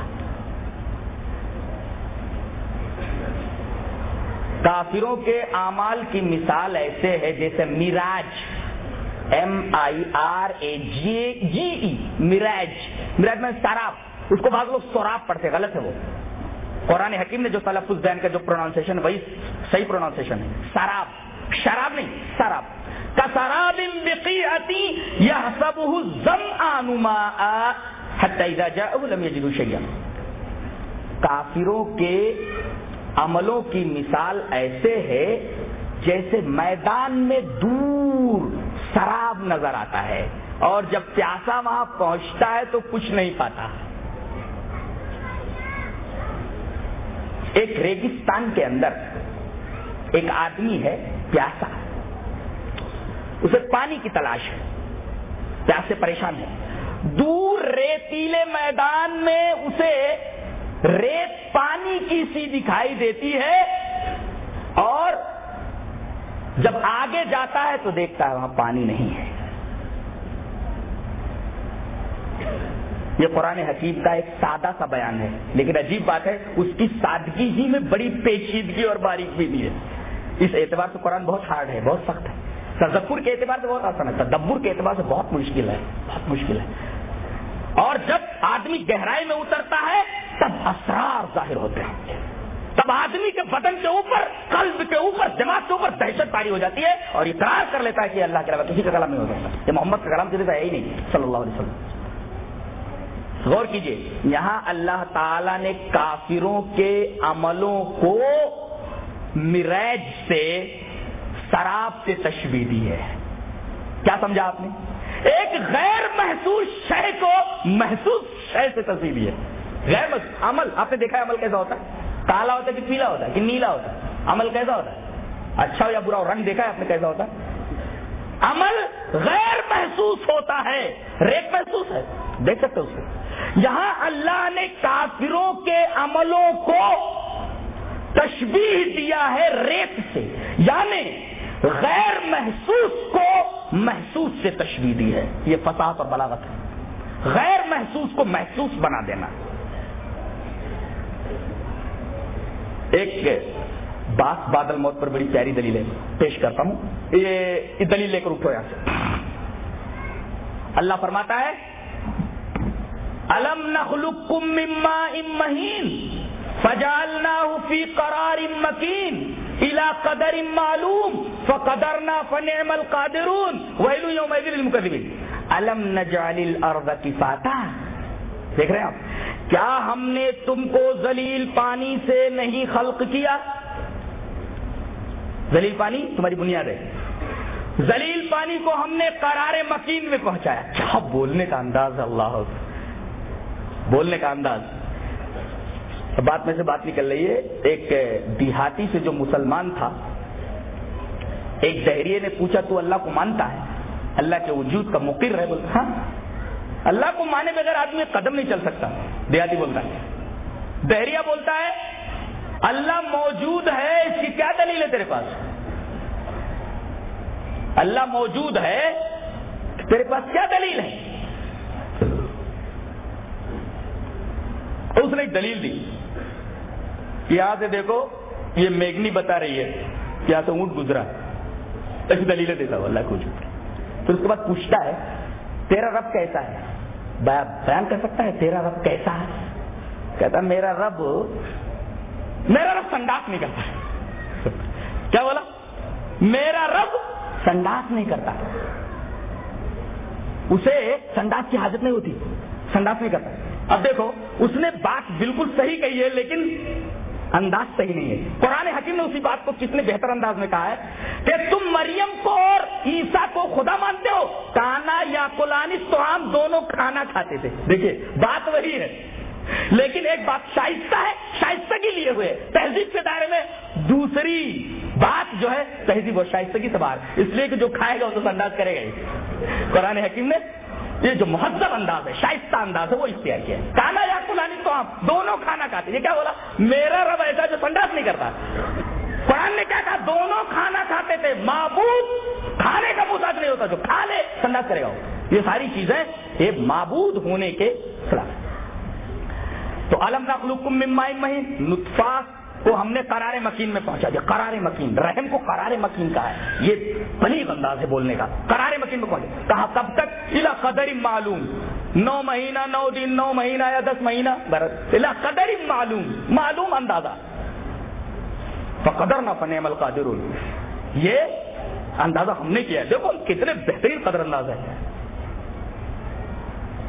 Speaker 1: کافروں کے اعمال کی مثال ایسے ہے جیسے میراج۔ ایم آئی آر اے جی جی ای میراج میراج میں سراب اس کو بعض لوگ سوراب پڑھتے غلط ہے وہ. قرآن حکیم نے جو تلفظ دین کا جو پروناؤنسیشن وہی صحیح پروناؤنسیشن ہے. سراب. شراب نہیں، سراب. کا سراب یا سب زم آنما کافروں کے عملوں کی مثال ایسے ہے جیسے میدان میں دور سراب نظر آتا ہے اور جب پیاسا وہاں پہنچتا ہے تو کچھ نہیں پاتا۔ ایک ریگستان کے اندر ایک آدمی ہے پیاسا۔ اسے پانی کی تلاش ہے۔ پیاس سے پریشان ہے دور ریتیلے میدان میں اسے ریت پانی کی سی دکھائی دیتی ہے۔ جب آگے جاتا ہے تو دیکھتا ہے وہاں پانی نہیں ہے۔ یہ قرآن حکیم کا ایک سادہ سا بیان ہے، لیکن عجیب بات ہے، اس کی سادگی ہی میں بڑی پیچیدگی اور باریک بھی نہیں ہے۔ اس اعتبار سے قرآن بہت ہارڈ ہے، بہت سخت ہے۔ تدبر کے اعتبار سے بہت آسان ہے، تدبر کے اعتبار سے بہت مشکل ہے، بہت مشکل ہے۔ اور جب آدمی گہرائی میں اترتا ہے، تب اسرار ظاہر ہوتے ہیں۔ آدمی کے بدن کے اوپر، قلب کے اوپر جماعت کے اوپر دہشت پاری ہو جاتی ہے اور اقرار کر لیتا ہے کہ اللہ کے علاوہ کسی کا کلام نہیں ہو سکتا یہ محمد کا کلام ہے ہی نہیں، صلی اللہ علیہ وسلم۔ غور کیجیے، یہاں اللہ تعالی نے کافروں کے عملوں کو مریج سے، سراب سے تشبیح دی ہے۔ کیا سمجھا آپ نے؟ ایک غیر محسوس شے کو محسوس شے سے تصویر دی ہے۔ غیر محسوس، عمل۔ آپ نے دیکھا ہے عمل کیسا ہوتا ہے؟ کالا ہوتا ہے کہ پیلا ہوتا ہے کہ نیلا ہوتا ہے؟ عمل کیسا ہوتا ہے؟ اچھا ہو یا برا ہو؟ رنگ دیکھا ہے آپ نے کیسا ہوتا ہے؟ عمل غیر محسوس ہوتا ہے ریت محسوس ہے، دیکھ سکتے اس کو۔ یہاں اللہ نے کافروں کے عملوں کو تشبیح دیا ہے ریت سے یعنی غیر محسوس کو محسوس سے تشبیح دی ہے۔ یہ فساد اور بلاغت ہے۔ غیر محسوس کو محسوس بنا دینا۔ ایک باس بادل موت پر بڑی پیاری دلیل ہے پیش کرتا ہوں۔ یہ دلیل لے کر اٹھو یہاں سے۔ اللہ فرماتا ہے، الم نخلقکم من ماء فجعلناه في قرار مكين الى قدر معلوم فقدرنا فنعم القادرون ويل يومئذ للمكذبين الم نجعل الارض كفاتا دیکھ رہے ہیں آپ؟ کیا ہم نے تم کو ذلیل پانی سے نہیں خلق کیا؟ ذلیل پانی تمہاری بنیاد ہے۔ ذلیل پانی کو ہم نے قرار مکین میں پہنچایا۔ کیا بولنے کا انداز اللہ؟ بولنے کا انداز۔ بات میں سے بات نکل رہی ہے۔ ایک دیہاتی سے جو مسلمان تھا، ایک دہریے نے پوچھا، تو اللہ کو مانتا ہے؟ اللہ کے وجود کا مقر ہے؟ بولتا ہاں۔ اللہ کو مانے بغیر آدمی قدم نہیں چل سکتا۔ دیہاتی بولتا ہے۔ دہریا بولتا ہے، اللہ موجود ہے، اس کی کیا دلیل ہے تیرے پاس؟ اللہ موجود ہے، تیرے پاس کیا دلیل ہے؟ اس نے ایک دلیل دی۔ یہاں سے دیکھو، یہ میگنی بتا رہی ہے کہ یہاں سے اونٹ گزرا۔ ایسی دلیلیں دیتا ہوں اللہ کو پھر اس کے بعد پوچھتا ہے، تیرا رب کیسا ہے؟ بیان کر سکتا ہے، تیرا رب کیسا ہے؟ کہتا میرا رب میرا رب سنڈاس نہیں کرتا۔ کیا بولا؟ میرا رب سنڈاس نہیں کرتا۔ اسے سنڈاس کی حاجت نہیں ہوتی، سنڈاس نہیں کرتا۔ اب دیکھو، اس نے بات بالکل صحیح کہی ہے، لیکن انداز صحیح نہیں ہے۔ قرآن حکیم نے اسی بات کو کتنے بہتر انداز میں کہا ہے کہ تم مریم کو اور عیسا کو خدا مانتے ہو؟ کانا یا کلانس تو ہم دونوں کھانا کھاتے تھے۔ دیکھیے، بات وہی ہے۔ لیکن ایک بات شائستہ ہے شائستگی لیے ہوئے۔ تہذیب کے دائرے میں دوسری بات جو ہے، تہذیب و شائستگی سے باہر اس لیے کہ جو کھائے گا، اس انداز کرے گا قرآن حکیم نے یہ جو مہذب انداز ہے، شائستہ انداز ہے، وہ اختیار کیا ہے۔ کانا یا کلانی تو ہم دونوں کھانا کھاتے یہ کیا بولا؟ میرا رب ایسا جو سنڈاس نہیں کرتا۔ قرآن نے کیا کہا؟ دونوں کھانا کھاتے تھے۔ معبود کھانے کا محتاج نہیں ہوتا، جو کھا لے سنڈاس کرے گا۔ یہ ساری چیزیں یہ معبود ہونے کے خلاف۔ تو علم نخلوکم مہین، نطفہ کو ہم نے قرار مکین میں پہنچا دیا۔ قرار مکین، رحم کو قرار مکین کا ہے۔ یہ بلیغ انداز ہے بولنے کا۔ قرار مکین میں پہنچا کہا، کب تک؟ الا قدر معلوم۔ نو مہینہ، نو دن، نو مہینہ یا دس مہینہ؟ برس۔ الا قدر معلوم۔ معلوم اندازہ۔ فقدر نہ فنعم القادر یہ اندازہ ہم نے کیا دیکھو، کتنے بہترین قدر انداز ہے۔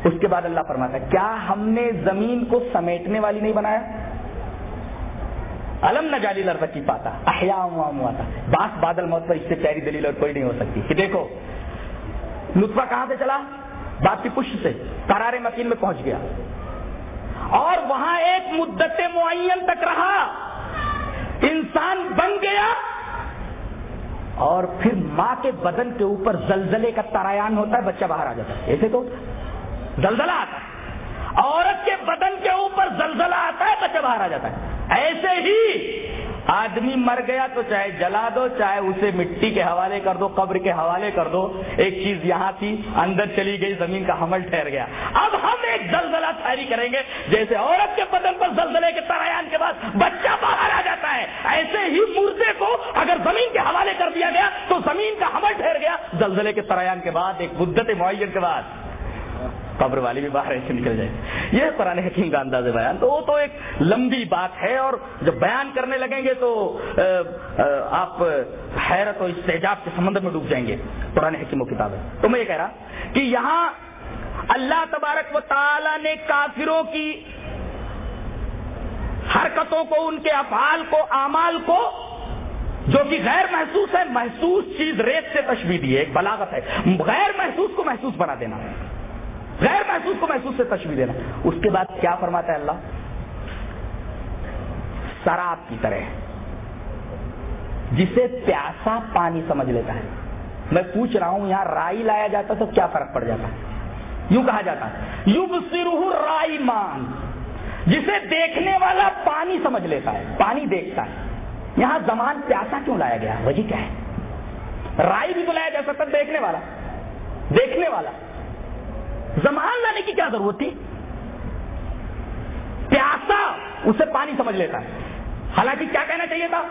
Speaker 1: اس کے بعد اللہ فرماتا ہے، کیا ہم نے زمین کو سمیٹنے والی نہیں بنایا؟ علم نہ جالی لڑ کی پاتا۔ احیا ہوا تھا۔ باس بادل موت پر اس سے پیاری دلیل اور کوئی نہیں ہو سکتی۔ کہ دیکھو، لطفہ کہاں سے چلا؟ بات کی پشت سے، قرار مکین میں پہنچ گیا۔ اور وہاں ایک مدت معین تک رہا۔ انسان بن گیا۔ اور پھر ماں کے بدن کے اوپر زلزلے کا ترایان ہوتا ہے، بچہ باہر آ جاتا ہے۔ ایسے تو زلزلہ آتا ہے۔ عورت کے بدن کے اوپر زلزلہ آتا ہے، بچہ باہر آ جاتا ہے۔ ایسے ہی آدمی مر گیا تو چاہے جلا دو، چاہے اسے مٹی کے حوالے کر دو، قبر کے حوالے کر دو۔ ایک چیز یہاں تھی، اندر چلی گئی، زمین کا حمل ٹھہر گیا۔ اب ہم ایک زلزلہ تھاری کریں گے، جیسے عورت کے بدن پر زلزلے کے ترایان کے بعد بچہ باہر آ جاتا ہے۔ ایسے ہی مردے کو اگر زمین کے حوالے کر دیا گیا تو زمین کا حمل ٹھہر گیا۔ زلزلے کے ترایان کے بعد، ایک مدت معین کے بعد۔ قبر والی بھی باہر ایسے نکل جائے۔ یہ قرآن حکیم کا انداز بیان۔ تو وہ تو ایک لمبی بات ہے اور جب بیان کرنے لگیں گے تو آپ حیرت اور استحجاب کے سمندر میں ڈوب جائیں گے۔ قرآن حکیم و کتاب ہے۔ تو میں یہ کہہ رہا کہ یہاں اللہ تبارک و تعالی نے کافروں کی حرکتوں کو، ان کے افعال کو، اعمال کو، جو کہ غیر محسوس ہے، محسوس چیز ریت سے تشبیح دی ہے، ایک بلاغت ہے۔ غیر محسوس کو محسوس بنا دینا۔ ہے غیر محسوس کو محسوس سے تشویح دینا۔ اس کے بعد کیا فرماتا ہے اللہ؟ شراب کی طرح۔ جسے پیاسا پانی سمجھ لیتا ہے۔ میں پوچھ رہا ہوں، یہاں رائی لایا جاتا تو کیا فرق پڑ جاتا؟ ہے یوں کہا جاتا ہے۔ یو سرو رائی مان جسے دیکھنے والا پانی سمجھ لیتا ہے، پانی دیکھتا ہے۔ یہاں زمان پیاسا کیوں لایا گیا؟ وجہ کیا ہے؟ رائی بھی تو لایا جا سکتا دیکھنے والا۔ دیکھنے والا۔ زمان لانے کی کیا ضرورت تھی؟ پیاسا، اسے پانی سمجھ لیتا ہے۔ حالانکہ کیا کہنا چاہیے تھا؟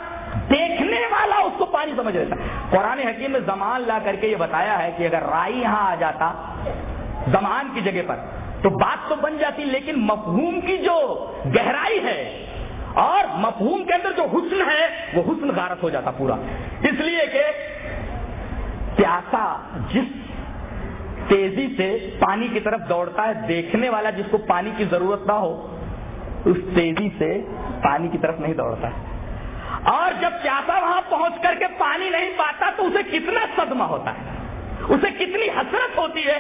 Speaker 1: دیکھنے والا اس کو پانی سمجھ لیتا قرآن حکیم میں زمان لا کر کے یہ بتایا ہے کہ اگر رائی یہاں آ جاتا، زمان کی جگہ پر، تو بات تو بن جاتی، لیکن مفہوم کی جو گہرائی ہے اور مفہوم کے اندر جو حسن ہے، وہ حسن غارت ہو جاتا پورا۔ اس لیے کہ پیاسا جس تیزی سے پانی کی طرف دوڑتا ہے، دیکھنے والا جس کو پانی کی ضرورت نہ ہو، اس تیزی سے پانی کی طرف نہیں دوڑتا۔ اور جب پیاسا وہاں پہنچ کر کے پانی نہیں پاتا تو اسے کتنا صدمہ ہوتا ہے۔ اسے کتنی حسرت ہوتی ہے۔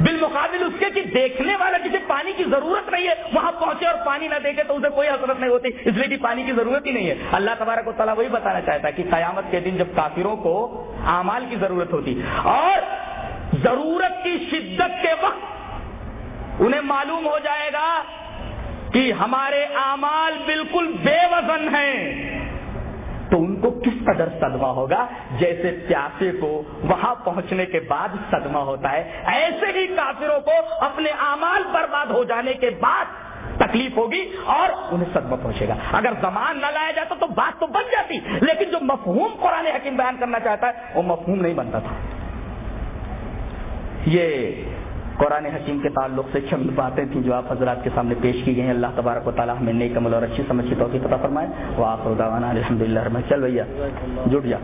Speaker 1: بالمقابل اس کے کہ دیکھنے والا جسے پانی کی ضرورت نہیں ہے، وہاں پہنچے اور پانی نہ دیکھے تو اسے کوئی حسرت نہیں ہوتی۔ اس لیے کہ پانی کی ضرورت ہی نہیں ہے۔ اللہ تبارک و تعالیٰ وہی بتانا چاہتا ہے کہ قیامت کے دن جب کافروں کو اعمال کی ضرورت ہوتی۔ اور ضرورت کی شدت کے وقت انہیں معلوم ہو جائے گا کہ ہمارے اعمال بالکل بے وزن ہیں۔ تو ان کو کس قدر صدمہ ہوگا؟ جیسے پیاسے کو وہاں پہنچنے کے بعد صدمہ ہوتا ہے۔ ایسے ہی کافروں کو اپنے اعمال برباد ہو جانے کے بعد تکلیف ہوگی اور انہیں صدمہ پہنچے گا۔ اگر زمان نہ لایا جاتا تو بات تو بن جاتی، لیکن جو مفہوم قرآن حکیم بیان کرنا چاہتا ہے، وہ مفہوم نہیں بنتا تھا۔ یہ قرآن حکیم کے تعلق سے چند باتیں تھیں جو آپ حضرات کے سامنے پیش کی گئی ہیں۔ اللہ تبارک و تعالیٰ ہمیں نیک عمل اور اچھی سمجھ کی توقع پتہ فرمائے۔ وہ آپ الحمد للہ چل بھیا جٹ جا۔